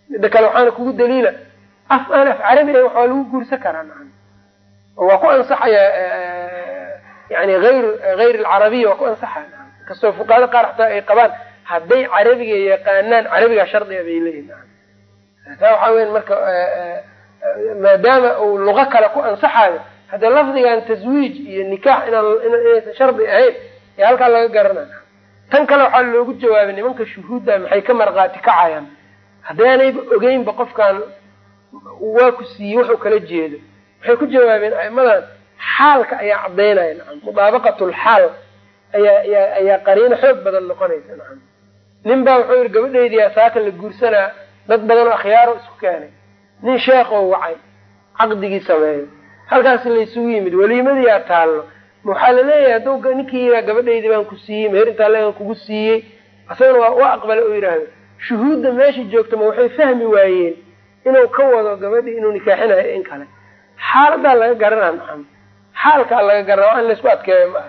mida kale waxaana kugu daliila af aan af carabi ahayn waxaa lagu guursan karaa naam waa ku ansaxaya yani ayr hayr alcarabiya waa ku ansaxaya naam kastoo fuqahada qaar xataa ay qabaan hadday carabiga yaqaanaan carabigaa shardiga bay leeyihiin naam taa waxaa weya marka maadaama uu luqo kale ku ansaxayo hadda lafdigan taswiij iyo nikaax inaysan shardi ahayn yaa halkaa laga garanaya tan kale waxaa loogu jawaabay nimanka shuhuudda maxay ka markhaati kacayaan? Haddaanayba ogeynba qofkan waa ku siiyey wuxuu kala jeedo. Waxay ku jawaabeen aimadan xaalka ayaa cadaynaya nacam. Mudaabaqatulxaal ayaa ayaa ayaa qariino xoog badan noqonaysa nacam. Nin baa wuxuu yihi gabadhaydiyaa saaka la guursanaa dad badan oo akhyaaro isku keenay nin sheekoo wacay caqdigii sameeyo halkaas laysugu yimid weliimadiyaa taallo. Waxaa la leeyahay hadduu ninkii yiraa gabadhaydii baan ku siiyey meher intaa leegan kugu siiyey asagana waa u aqbala oo yidhaahdo shuhuudda meesha joogta ma waxay fahmi waayeen inuu ka wado gabadhii inuu nikaaxinayo in kale. Xaaladaa laga garanaa maxamed xaalkaa laga garanaa waa in laysku adkeeyo ma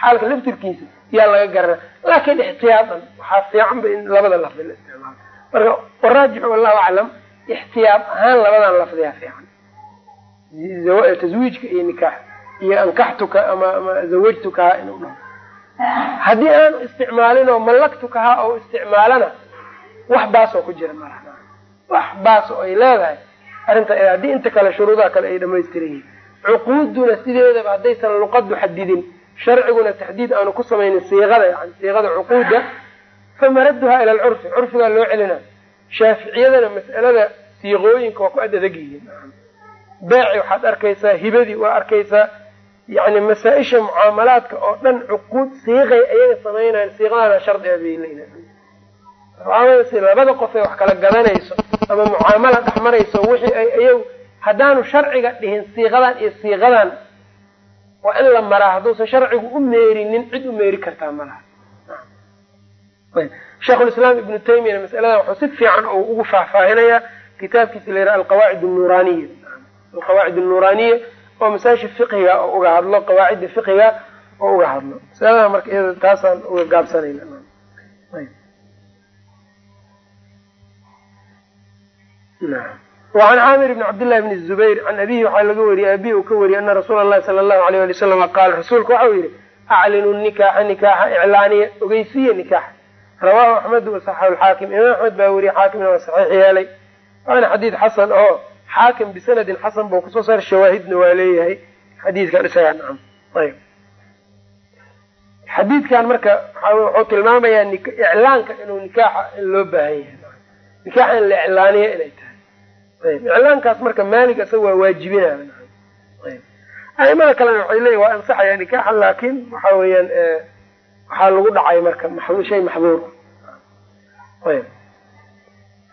xaalka laftirkiisa yaa laga garanaa. Laakiin ixtiyaadan waxaa fiican ba in labada lafdi la isticmaalo. Marka waraajixu wallahu aclam ixtiyaad ahaan labadan lafdiyaa fiican taswiijka iyo nikaax iyo ankaxtuka ama ama zawajtukaha inuu dhaho haddii aanu isticmaalin oo mallaktukaha oo isticmaalana wax baasoo ku jira malaha wax baas oo ay leedahay arrinta haddii inta kale shuruudaha kale ay dhamaystiran cuquuduna sideedaba haddaysan luqadu xadidin sharciguna taxdiid aanu ku samaynin siiqada yani siiqada cuquudda famaraduha ila alcurfi curfigaa loo celina shaaficiyadana mas'alada siiqooyinka waa ku ad adag yihiin beeci waxaad arkaysaa hibadii waa arkaysaa yani masaa-isha mucaamalaadka oo dhan cuquud siiqay ayaga samaynayan siiqadana shardi a bay leeyihiin labada qof ay wax kala gadanayso ama mucaamala dhex marayso wixii ay iyagu haddaanu sharciga dhihin siiqadan iyo siiqadan waa in la maraa. Hadduusan sharcigu u meerinin cid u meeri kartaa malaha sheikhulislaam ibnu taymiyana masaladan wuxuu si fiican oo ugu faahfaahinayaa kitaabkiisa la yidhaha alqawaacid nuuraaniya alqawaacid nuuraaniya oo masaajid fiqiga oo uga hadlo qawaacidda fiqiga oo uga hadlo. Masalada marka iyada taasaan uga gaabsanayna. Wacan caamir bni cabdillahi bni zubayr can abihi waxaa laga wariyey abihi uu ka wariyey ana rasuula allahi sala allahu alayh ali wasalama qaala rasuulku waxau yihi aclinu nikaaxa nikaaxa iclaaniya ogeysiya nikaaxa rawahu axmedu wasaxahu lxaakim imaam axmed baa weriye xaakimna waa saxiix yeelay. Waana xadiid xasan oo xaakim bisanadin xasan buu ku soo saar shawaahidna waa leeyahay. Xadiidkan isagaa nacam ayb xadiidkan marka wuxuu tilmaamayaa iclaanka inuu nikaaxa in loo baahan yahay. Nikaaxa in la iclaaniya inay tahay. Ayb iclaankaas marka maalig isaga waa waajibinaya ayb aimada kalena waxay leeyihiin waa ansaxaya nikaaxa laakin waxa weeyaan waxaa lagu dhacay marka? Shay maxduur ayb.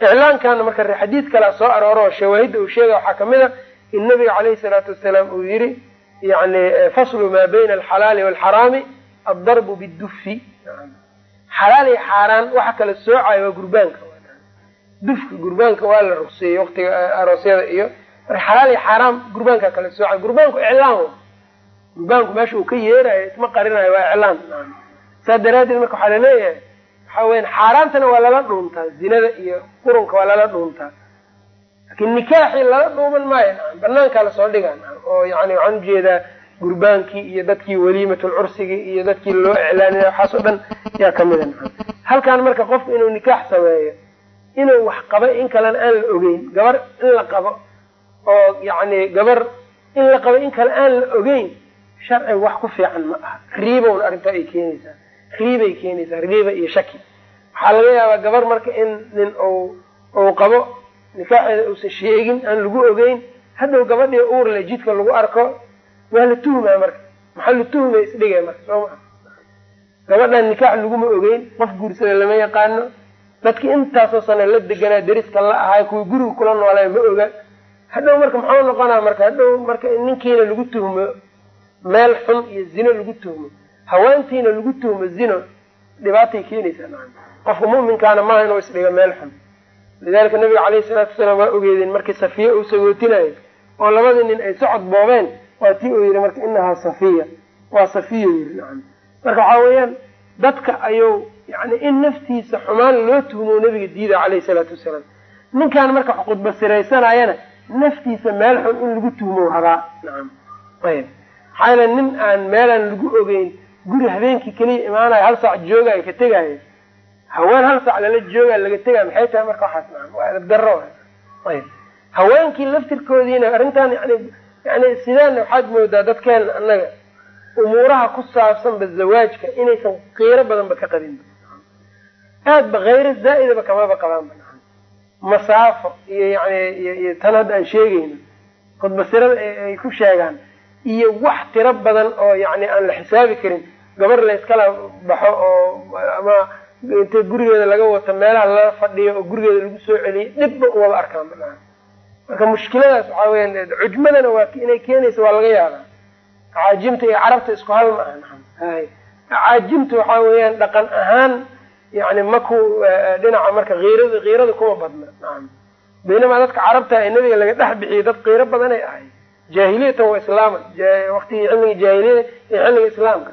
Iclaankana marka xadiid kalea soo arooro shawaahidda uu sheega waxaa ka mid a in nabiga caleyhi salaatu wasalaam uu yihi yani faslu maa bayna alxalaali waalxaraami addarbu bidufi xalaal iyo xaaraan waxa kala soocayo waa gurbaanka. Dufka gurbaanka waa la rugseeyey waqtiga aroosyada iyo marka xalaal iyo xaaraam gurbaanka kala soocayo gurbaanku iclaan gurbaanku meesha uu ka yeerayo isma qarinayo waa iclaan saa daraadeed marka waxaa la leeyahay waxaa weyan xaaraantana waa lala dhuuntaa zinada iyo qurunka waa lala dhuuntaa. Laakiin nikaaxii lala dhuuman maayo nacam banaankaa la soo dhigaa nacam oo yani waxaan u jeedaa gurbaankii iyo dadkii waliimatulcursigii iyo dadkii loo iclaanina waxaas oo dhan yaa kamida nacam halkan marka qofku inuu nikaax sameeyo inuu wax qaba in kalena aan la ogeyn gabar in la qabo oo yacni gabar in la qabo in kale aan la ogeyn sharciga wax ku fiican ma aha. Riibowna arrintaa ay keenaysaa riibay keenaysaa riiba iyo shaki. Waxaa laga yaabaa gabar marka in nin uu qabo nikaaxeeda uusan sheegin aan lagu ogeyn hadhow gabadhii uurle jidka lagu arko waa la tuhmaa marka. Maxaa la tuhmay? Isdhigay marka soo maa gabadhan nikaax laguma ogeyn qof guursada lama yaqaano. Dadki intaasoo sana la deganaa deriska la ahay kuwii guriga kula noolay ma oga hadhow marka maxuu noqonaa marka? Hadhow marka ninkiina lagu tuhmo meel xun iyo zino lagu tuhmo haweentiina lagu tuhmo zino dhibaatay keenaysaa maa qofka muminkaana maaha inuu isdhigo meel xun. Lidalika nabiga caleyhi salaatu wasalaam waa ogeedeen markii safiya uu sagootinayo oo labadii nin ay socod boobeen waa tii uu yihi marka inahaa safiya. Waa safiya yiri nacam. Marka waxaa weeyaan dadka ayuu yani in naftiisa xumaan loo tuhmo nabiga diida caleyhi salaatu wasalaam. Ninkan marka khudba siraysanayana naftiisa meel xun in lagu tuhmo rabaa nacam. Ayb maxaa yale nin aan meelaan lagu ogeyn guri habeenkii keliya imaanayo hal saac joogayo ka tegaayo haween hal saac lala joogayo laga tegaayo maxay tahay marka waxaas? Waa edab darro. Ayb haweenkii laftirkoodiina arrintan yani yani sidaan waxaad moodaa dadkeena annaga umuuraha ku saabsanba zawaajka inaysan qiiro badanba ka qabinba aad ba kayro zaa'idaba kamaba qabaanba. Masaafo iyo yani iyo tan hadda aan sheegayno khudbasirada ay ku sheegaan iyo wax tiro badan oo yani aan la xisaabi karin gabar layskala baxo oo ama inta gurigeeda laga wato meelaha lala fadhiyo oo gurigeeda lagu soo celiyo dhibba umaba arkaan banaan marka mushkiladaas waxaa weya cujmadana waa inay keenaysa waa laga yaabaa. Caajimta iyo carabta isku hal ma aha naam hay. Caajimta waxaa weeyaan dhaqan ahaan yani maku dhinaca marka kiirada kiirada kuma badna nacam baynamaa dadka carabta ee nabiga laga dhex bixiyay dad qiiro badanay ahay jaahiliyatan wa islaaman waktigii xilliga jaahiliyada iyo xilliga islaamka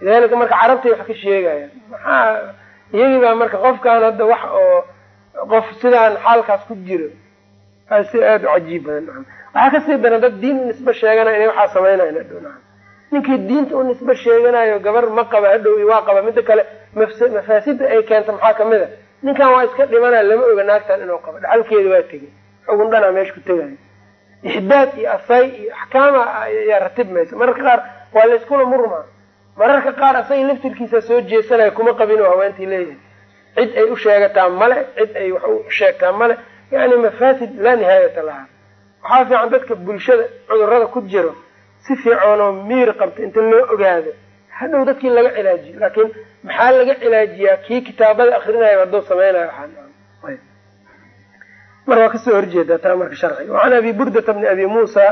lidalika marka carabtay wax ka sheegayaan. Maxaa iyagii baa marka qofkan hadda wax oo qof sidaan xaalkaas ku jiro si aada u cajiib badan. Waxaa ka sii daran dad diin u nisbe sheeganayo inay waxaa samaynayan hadhow ninkii diinta u nisbe sheeganayo gabar ma qaba hadhow waa qaba mida kale mafaasida ay keenta maxaa ka mid a? Ninkan waa iska dhimanaya lama oga naagtan inuu qabo. Dhaxalkeeda waa tegay xugun dhanaa meesha ku tegayo. Ixdaad iyo asay iyo axkaama ayaa ratib maysa mararka qaar waa layskula murmaa mararka qaar asaga laftirkiisa soo jeesanaya kuma qabin oo haweentii leeyahay. Cid ay u sheegataa male cid ay wax u sheegtaa male yani mafaasid laa nihaayata lahaa. Waxaa fiican dadka bulshada cudurrada ku jiro si fiican oo miir qabta inta loo ogaado. Hadhow dadkii laga cilaajiyo laakiin maxaa laga cilaajiyaa? Kii kitaabada akrinayo hadduu samaynayo mar waa ka soo horjeedaa taa marka sharciga wacan abi burdata bni abi muusa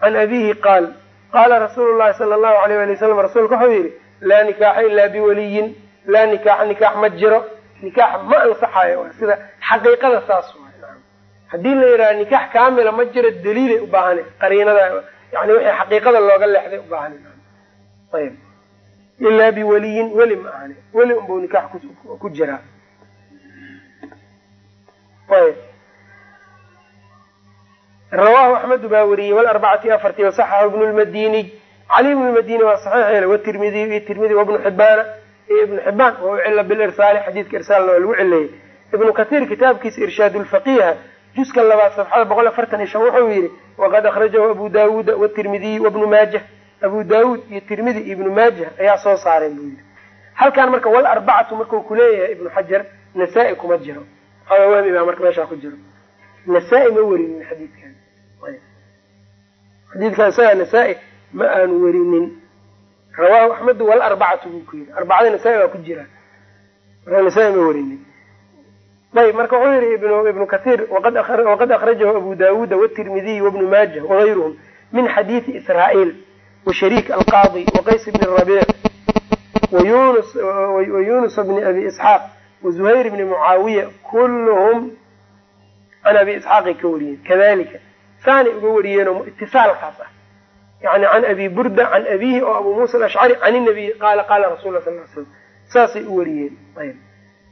can abihi qaal qaala rasuulu llahi sala allahu alayh wali wasalam rasuulka wuxuu yihi laa nikaaxa ilaa biwaliyin laa nikaaxa nikaax ma jiro nikaax ma ansaxayo sida xaqiiqada saas haddii la yidhaha nikaax kaamila ma jiro daliilay u baahana qariinada yani wixii xaqiiqada looga leexday u baahana ayb ilaa biwaliyin weli ma ahani weli unbuu nikaax ku jiraa ayb rawaahu axmedu baa wariyey walarbacati afartii wasaxaxu ibnu lmadiniy cali ibnu lmadini waa saxiix yeele watirmidiy iyo tirmidi wabnu xibaana iyo ibnu xibaan wa ucila bilirsaali xadiidka irsaalna waa lagu cileeyey ibnu katiir kitaabkiisa irshaad lfaqiha juska labaad safxada boqol afartan iyo shan wuxuu yihi waqad akhrajahu abu daawuuda watirmidiy wabnu maajah. Abu daawuud iyo tirmidi iyo ibnu maajah ayaa soo saareen buu yihi halkan marka wal arbacatu marku kuleeyahay ibnu xajar nasaa-i kuma jiro. Waxaa wahmi baa marka meeshaa ku jiro. Nasaa-i ma werinin xadiidkan xadiidkan isagaa nasaa-i ma aanu werinin. Rawaahu axmedu walarbacatu buu ku yiri arbacada nasaa-i waa ku jira. Marka nasaa-i ma werinin. Ayb marka wuxuu yihi ibn ibnu kahiir waqad akhrajahu abu daawuuda watirmidiy wabnu maajah wagayruhum min xadiidi israa'iil washariik alqaadi waqays bni rabiic wayunus bni abi isxaaq wazuhayr bni mucaawiya kulluhum can abi isxaaqay ka wariyeen. Kadalika saanay uga wariyeenoo itisaalkaas ah. Yani can abi burda can abihi oo abu muusa alashcari can inabiy qaala qaala rasul la sal l slam saasay u wariyeen. Ayb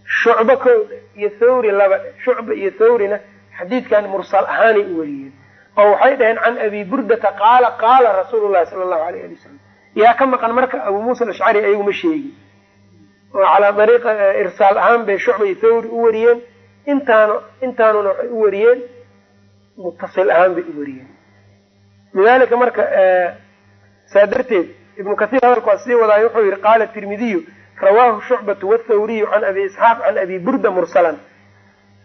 shucba kowdha iyo thawri laba shucba iyo thawrina xadiidkan mursal ahaanay u wariyeen. Oo waxay dhaheen can abi burdata qaala qaala rasuulu llahi sala allahu alayh ali wasalam yaa ka maqan marka abu muusa alashcari ayagu ma sheegin oo calaa dariiqa irsaal ahaan bay shucba iyo thawri u wariyeen. Intaanu intaanuna waxay u wariyeen mutasil ahaan bay u wariyeen. Lidalika marka saa darteed ibnu kathiir hadalku sii wadaayo wuxuu yihi qaala tirmidiyu rawaahu shucbatu wthawriyu can abi isxaaq can abi burda mursalan.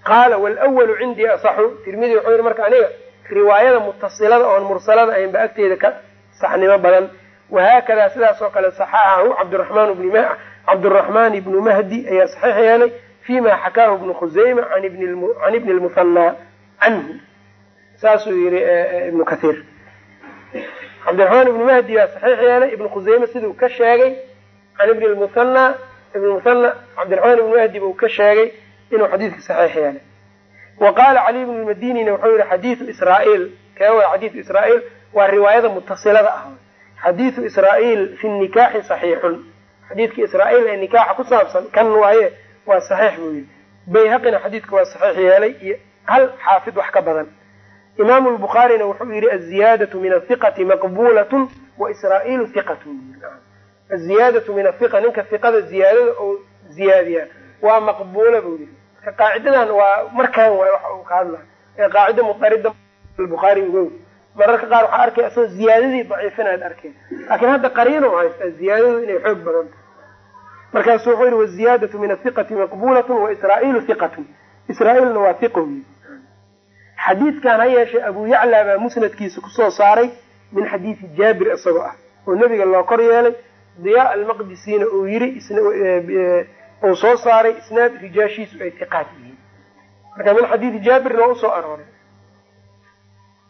Qaala wlwalu cindii asaxu. Tirmidi wuxuu yihi marka aniga riwaayada mutasilada oon mursalada ahayn ba agteeda ka saxnimo badan. Wahaakada sidaas oo kale saxaxahu cabdiraxmaan ibnu mahdi ayaa saxiix yeelay fima xakaahu ibnu khusayma can ibni lmuhanaa canhu saasuu yihi ibnu kathiir. Cabdiraxmaan ibnu mahdi baa saxiix yeelay. Ibnu khusayme siduu ka sheegay. Can ibni lmuhanaa ibn muhana cabdiraxmaan ibnu mahdi buu ka sheegay inuu xadiidka saxiix yeelay. Wa qaala cali ibnu lmadinina wuxuu yihi xadiidu israa'iil. Kee way xadiidu israa'iil. Waa riwaayada mutasilada ah. Xadiidu israa'iil fi nikaaxi saxiixun. Xadiidka israa'iil ee nikaaxa ku saabsan kan waaye waa saxiix buu yihi bayhaqina xadiidka waa saxiix yeelay iyo hal xaafid wax ka badan imaamu lbukhaarina wuxuu yihi aziyaadatu min athiqati maqbulatun wa israa'iilu hiqatun aziyaadatu min athiqa ninka hiqada ziyaadada oo ziyaadiyaa waa maqbuula buu yihi marka qaacidadan waa markaan waay waxa uu ka hadlaa ee qaacida mudarida bukhaari ugow mararka qaar waxaa arkay asagoo ziyaadadii daciifinaad arkeen. Laakiin hadda qariino haystaa ziyaadadu inay xoog badan tahay. Markaasu wuxuu yihi waziyaadatu min athiqati maqbulatun wa israa'iilu hiqatun israa'iilna waa hiqa wy xadiidkan ha yeeshee abu yacla baa musnadkiisa ku soo saaray min xadiidi jaabir isagoo ah oo nebiga loo kor yeelay. Diyaa almaqdisiina uu yiri uu soo saaray isnaad rijaashiisu ay tiqaad yihiin. Marka min xadiidi jaabirna waa u soo arooray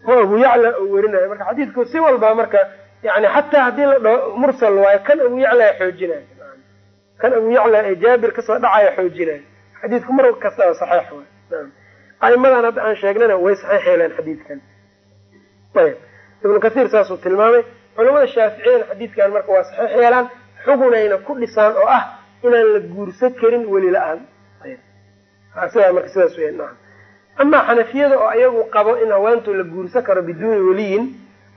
oo abu yacla uu werinayo marka xadiidku si walba marka yani xataa haddii la dhaho mursal waayo kan abu yacla xoojinayo kan abu yacla ee jaabir ka soo dhacaya xoojinayo xadiidku mar kastaba saxiix waay aimadan hadda aan sheegnana way saxiix yeeleen xadiidkan. Ayb. Ibnu kathiir saasuu tilmaamay culamada shaaficiyana xadiidkan marka waa saxiix yeelaan xugunayna ku dhisaan oo ah inaan la guursan karin weli la'aan sidaa marka sidaas weya naam amaa xanafiyada oo ayagu qabo in haweento la guursan karo biduuni weliyin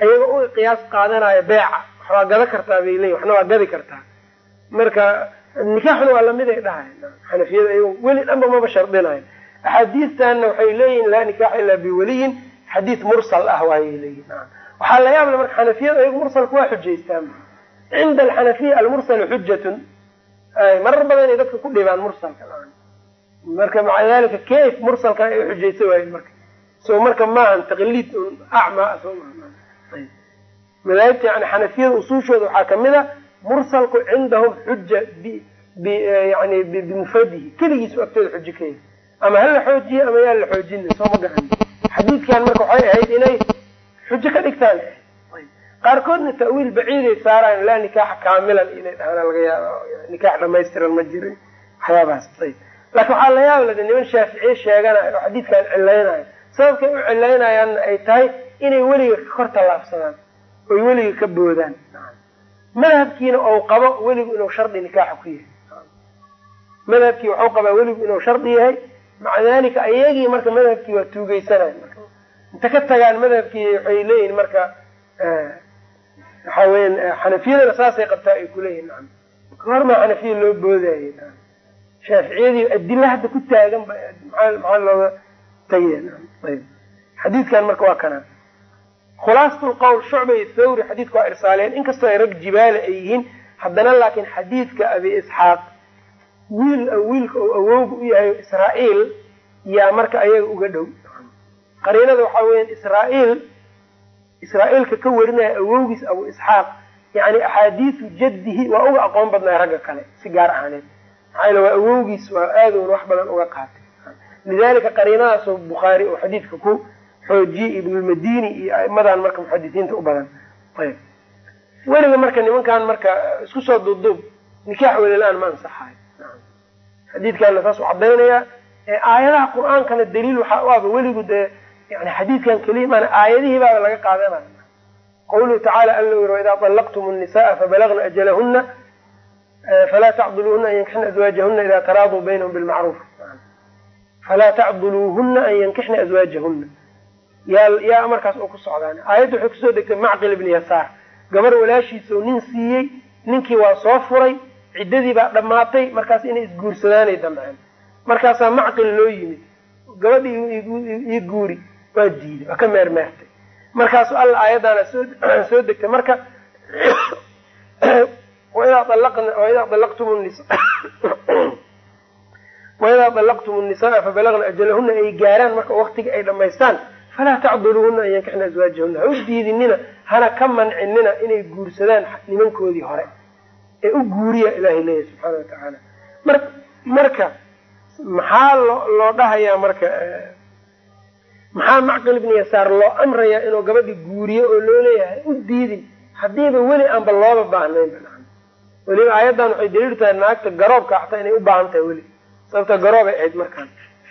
ayaga u qiyaas qaadanaya beeca. Waxbaa gada kartaa bay leeyihiin waxna waa gadi kartaa. Marka nikaaxna waa la mid ay dhahay xanafiyada ayagu weli dhanba maba shardinayo axaadiistanna waxay leeyihiin laa nikaaxa ilaa biweliyin xadiid mursal ah waayay leeyihiin waxaa la yaabla marka xanafiyada ayagu mursalka waa xujaystaan. Cinda alxanafiya almursalu xujatun marar badan inay dadka ku dhibaan mursalka. Marka maca dalika kayf mursalkan ay xujaysa waayen marka. So marka maahan taqliid un acmaa so madaahibta yani xanafiyada usuushooda waxaa ka mid a mursalku cindahum xuja yani bimufradihi keligiisu agtooda xujo ka yahy ama hala xoojiye ama yaa la xoojina soo ma garan xadiidkan marka waxay ahayd inay xujo ka dhigtaan. Qaarkoodna ta'wiil baciiday saaraan laa nikaaxa kaamilan inay dhahaan laga yaaba nikaax dhamaystiran ma jirin. Waxyaabahaas ayb. Laakiin waxaa la yaaba lade niman shaaficiye sheeganayo oo xadiidkan cilaynayo sababkay u cilaynayaanna ay tahay inay weliga ka kor tallaabsadaan oy weliga ka boodaan. Madhabkiina ou qabo weligu inuu shardi nikaaxa ku yahay. Madhabkii waxuu qabaa weligu inuu shardi yahay maca dalika ayagii marka madhabkii waa tuugeysanayo marka. Inta ka tagaan madhabkii waxay leeyihiin marka waxa weya xanafiyadana saasay qabtaa ay kuleeyihin naam hormaa xanafiya loo boodayay shaaficiyadii adila hadda ku taagan ba maxaa looga tagaya ayb. Xadiidkan marka waa kana. Khulaasatu lqowl shucba iyo thawri xadiidka waa irsaaleen. Inkastoo ay rag jibaala ay yihiin haddana laakiin xadiidka abi isxaaq wiil wiilka uu awowga u yahay israa'iil yaa marka ayaga uga dhow. Qariinada waxaa weeyaan israa'iil israa'iilka ka warinaya awowgiis abu isxaaq yani axaadiisu jaddihi waa uga aqoon badnaa ragga kale si gaar ahaaneed. Maxaa waa awowgiis waa aadowna wax badan uga qaatay. Lidalika qariinadaasoo bukhaari oo xadiidka ku xoojiyey ibnulmadini iyo aimadan marka muxadisiinta u badan. Ayb. Weliga marka nimankan marka isku soo duubduub nikaax welilaan ma ansaxayo xadiidkanna saas u cadaynayaa aayadaha qur-aankana daliil waxaa u aba weligu dee yani xadiidkan keliya maana aayadihii baaba laga qaadanaya qawluhu tacaala alla yiri waidaa طallaqtum الnisaءa fabalagna ajalahuna falaa tacduluuhuna an yankixna azwaajahuna ida taraaduu baynahum bilmacruuf falaa tacduluuhuna an yankixna azwaajahuna yaa yaa amarkaas oo ku socdaan aayadda waxay kusoo degtay macqil ibni yasaar gabar walaashiisa oo nin siiyey ninkii waa soo furay ciddadii baa dhammaatay markaas inay isguursadaanay damceen. Markaasaa macqil loo yimid. Gabadhii ii guuri waa diiday waa ka meermeertay. Markaasu alla aayaddaana soo (clears throat) degtay. Marka (clears throat) waidaa alaqtum nisa (clears throat) waidaa dalaqtum nnisaaa fabalagna ajalahuna ay gaaraan marka waktiga ay dhamaystaan falaa tacduluuhuna an yankixna azwaajahuna ha u diidinina hana ka mancinina inay guursadaan nimankoodii hore ee u guuriya ilahay leeyahy subxaana watacaala mar marka maxaa loo loo dhahayaa marka maxaa macqil ibni yasaar loo amrayaa inuu gabadhi guuriyo oo loo leeyahay? U diidin. Haddiiba weli aanba looba baahnaynba weliba aayaddan waxay daliil tahay naagta garoobka xataa inay u baahan tahay weli. Sababta garoobay ahayd markaan.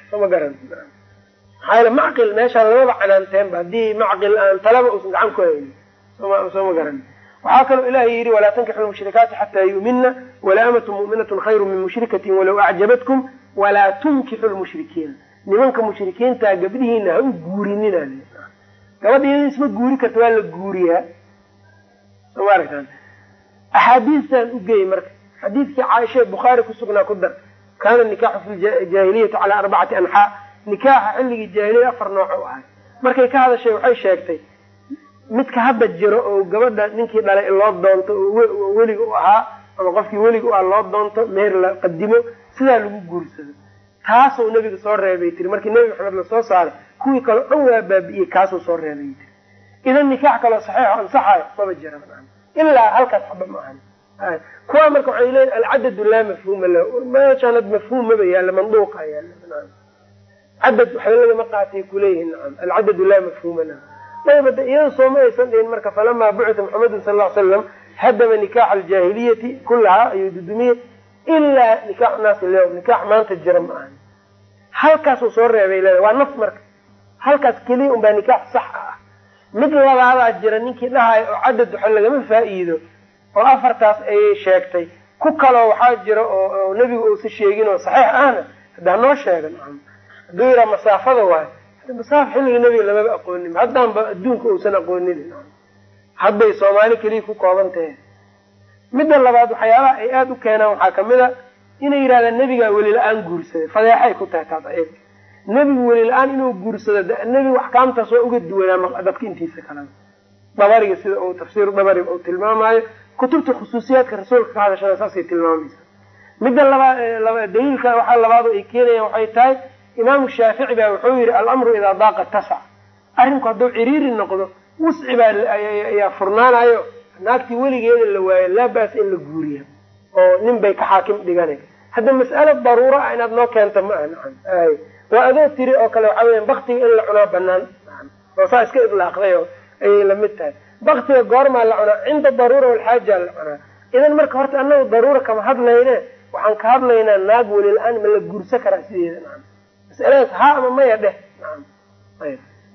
Soo ma garan maxaa yaele macqil meeshaan lamaba canaanteenba haddii macqil aan talaba uusan gacan ku haynin. Soma soo ma garan waxaa kaloo ilahay yidhi walaa tankixu lmushrikaati xataa yu'minna walaa amatu mu'minatun khayru min mushrikatin walaw acjabatkum walaa tunkixu lmushrikiina nimanka mushrikiintaa gabdhihiina ha u guurinina gabadha isma guuri karta waa la guuriyaa. Soo ma aragtaan axaadiistan ugeey marka. Xadiidkii caaisha bukhaari kusugnaa ku dar kaana nikaaxu fi jaahiliyati calaa arbacati anxaa nikaaxa xilligii jaahiliya afar nooc u ahay markay ka hadashay waxay sheegtay midka hadda jiro oo gabadha ninkii dhalay loo doonto oo weliga u ahaa ama qofkii weliga u ah loo doonto meher la qadimo sidaa lagu guursado. Taasuu nabiga soo reebay tiri. Markii nebi maxamed la soo saaray kuwii kaleo dhan waa baabi'iyey kaasuu soo reebay tiri. Idan nikaax kaloo saxiixo ansaxayo maba jira ilaa halkaas xaba ma ahan kuwa marka waxay leeyiin alcadadu laa mafhuuma lahu. Meeshaanad mafhuum maba yaalla manduuqa yaalla cadad waxba lagama qaatay kuleeyihin nacam. Alcadadu laa mafhuuma lahu ayb ada iyada sooma aysan dhihin marka falamaa bucita maxamedun sal ll slam hadama nikaaxa aljaahiliyati kullahaa ayuu dudumiyey ilaa nikaaxu naasi lewm nikaax maanta jira ma ahan halkaasuu soo reebay leeda waa naf marka. Halkaas keliya unbaa nikaax sax ah. Mid labaadaa jira ninkii dhahayo oo cadad waxa lagama faa'iido oo afartaas ayay sheegtay. Ku kaloo waxaa jira oo nebigu uusa sheegin oo saxiix ahna hadda hanoo sheega nacam hadduu yiraa masaafada waayo masaafa xilliga nebiga lamaba aqoonin. Haddaanba adduunka uusan aqoonin. Hadday soomaali keliya ku kooban tahay midda labaad waxyaabaha ay aada u keenaan waxaa ka mid a inay yidhahdaan nebigaa weli la'aan guursaday. Fadeexay ku tahay taas ayag nebigu weli la'aan inuu guursado nebigu axkaamtaas waa uga duwanaa dadka intiisa kalena dabariga sida uu tafsiiru dabariga uu tilmaamaayo kutubta khusuusiyaadka rasuulka ka hadashana saasay tilmaamaysa midda labaa daliilka waxaa labaado ay keenayaan waxay tahay imaamu shaafici baa wuxuu yihi alamru idaa daaqa tasac arrinku hadduu ciriiri noqdo wusci baa ayaa furnaanayo naagtii weligeeda la waayo laa baas in la guuriya oo nin bay ka xaakim dhiganay. Hadda mas'alo daruuro ah inaad noo keenta ma aha nacam. Ay waa adoo tiri oo kale waxaa weya baktiga in la cunaa banaan oo saa iska idlaaqday oo ayay la mid tahay. Baktiga goormaa la cunaa cinda daruura walxaaja la cunaa. Idan marka horta anagu daruura kama hadlayne waxaan ka hadlaynaa naag weli la'aan ma la guursa karaa sideeda nacam masaladaas haa ama maya dheh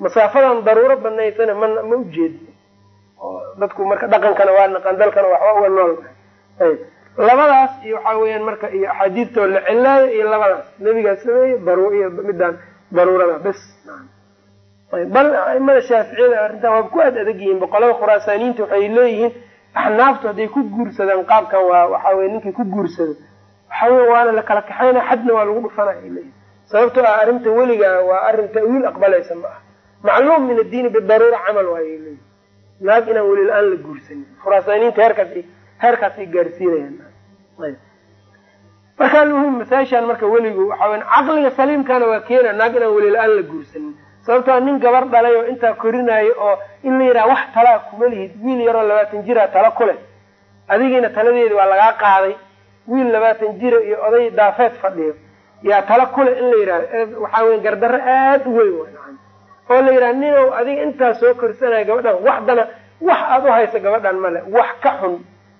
masaafadan daruuro banaysana ma ma oo dadku marka dhaqankana waa naqan dalkana waxba uga nool. Ayb labadaas iyo waxaa weeyaan marka iyo axaadiistoo la celaayo iyo labadaas. Nabigaa sameeye daru iyo midaan daruurada bes. Bal aimada shaaficiyada arrintan waaba ku aad adag yihiin. Boqolada khuraasaaniyiinta waxay leeyihiin axnaaftu hadday ku guursadaan qaabkan waa waxaa weye ninkii ku guursado. Waxa wey waana la kala kaxayna xadna waa lagu dhufanaya ay leeyihiin sababtoo ah arrinta weligaa waa arrin ta'wiil aqbalaysa ma ah macluum min addiini bidaruura camal waayay leeyihiin naag inaan weli la'aan la guursanin. Khuraasaaniyiinta heerkaas heerkaasay gaarsiinayaan. Marka almuhim masaashaan marka weligu waxa weya caqliga saliimkana waa keena naag inaan weli la'aan la guursanin. Sababtoo nin gabar dhalay oo intaa korinaayo oo in la yidhaha wax talaa kuma lihid wiil yaroo labaatan jira tala ku leh. Adigiina taladeedi waa lagaa qaaday. Wiil labaatan jira iyo oday daafeed fadhiyo yaa tala kule in la yidhahdo waxaa weya gardarro aada u weyn oo la yidhaha ninow adiga intaa soo korsanaya gabadhan waxdana wax aada u haysa gabadhan male wax ka xun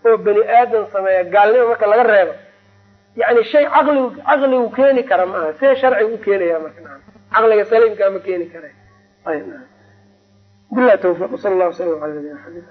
oo bani aadan sameeya gaalnimo marka laga reebo. Yani shay caqligu caqligu keeni kara ma aha see sharcigu u keenaya marka caqliga saliimkaa ma keeni kara. Ayb bilahi tawfiq sala allahu sala ala nabiyina xabiib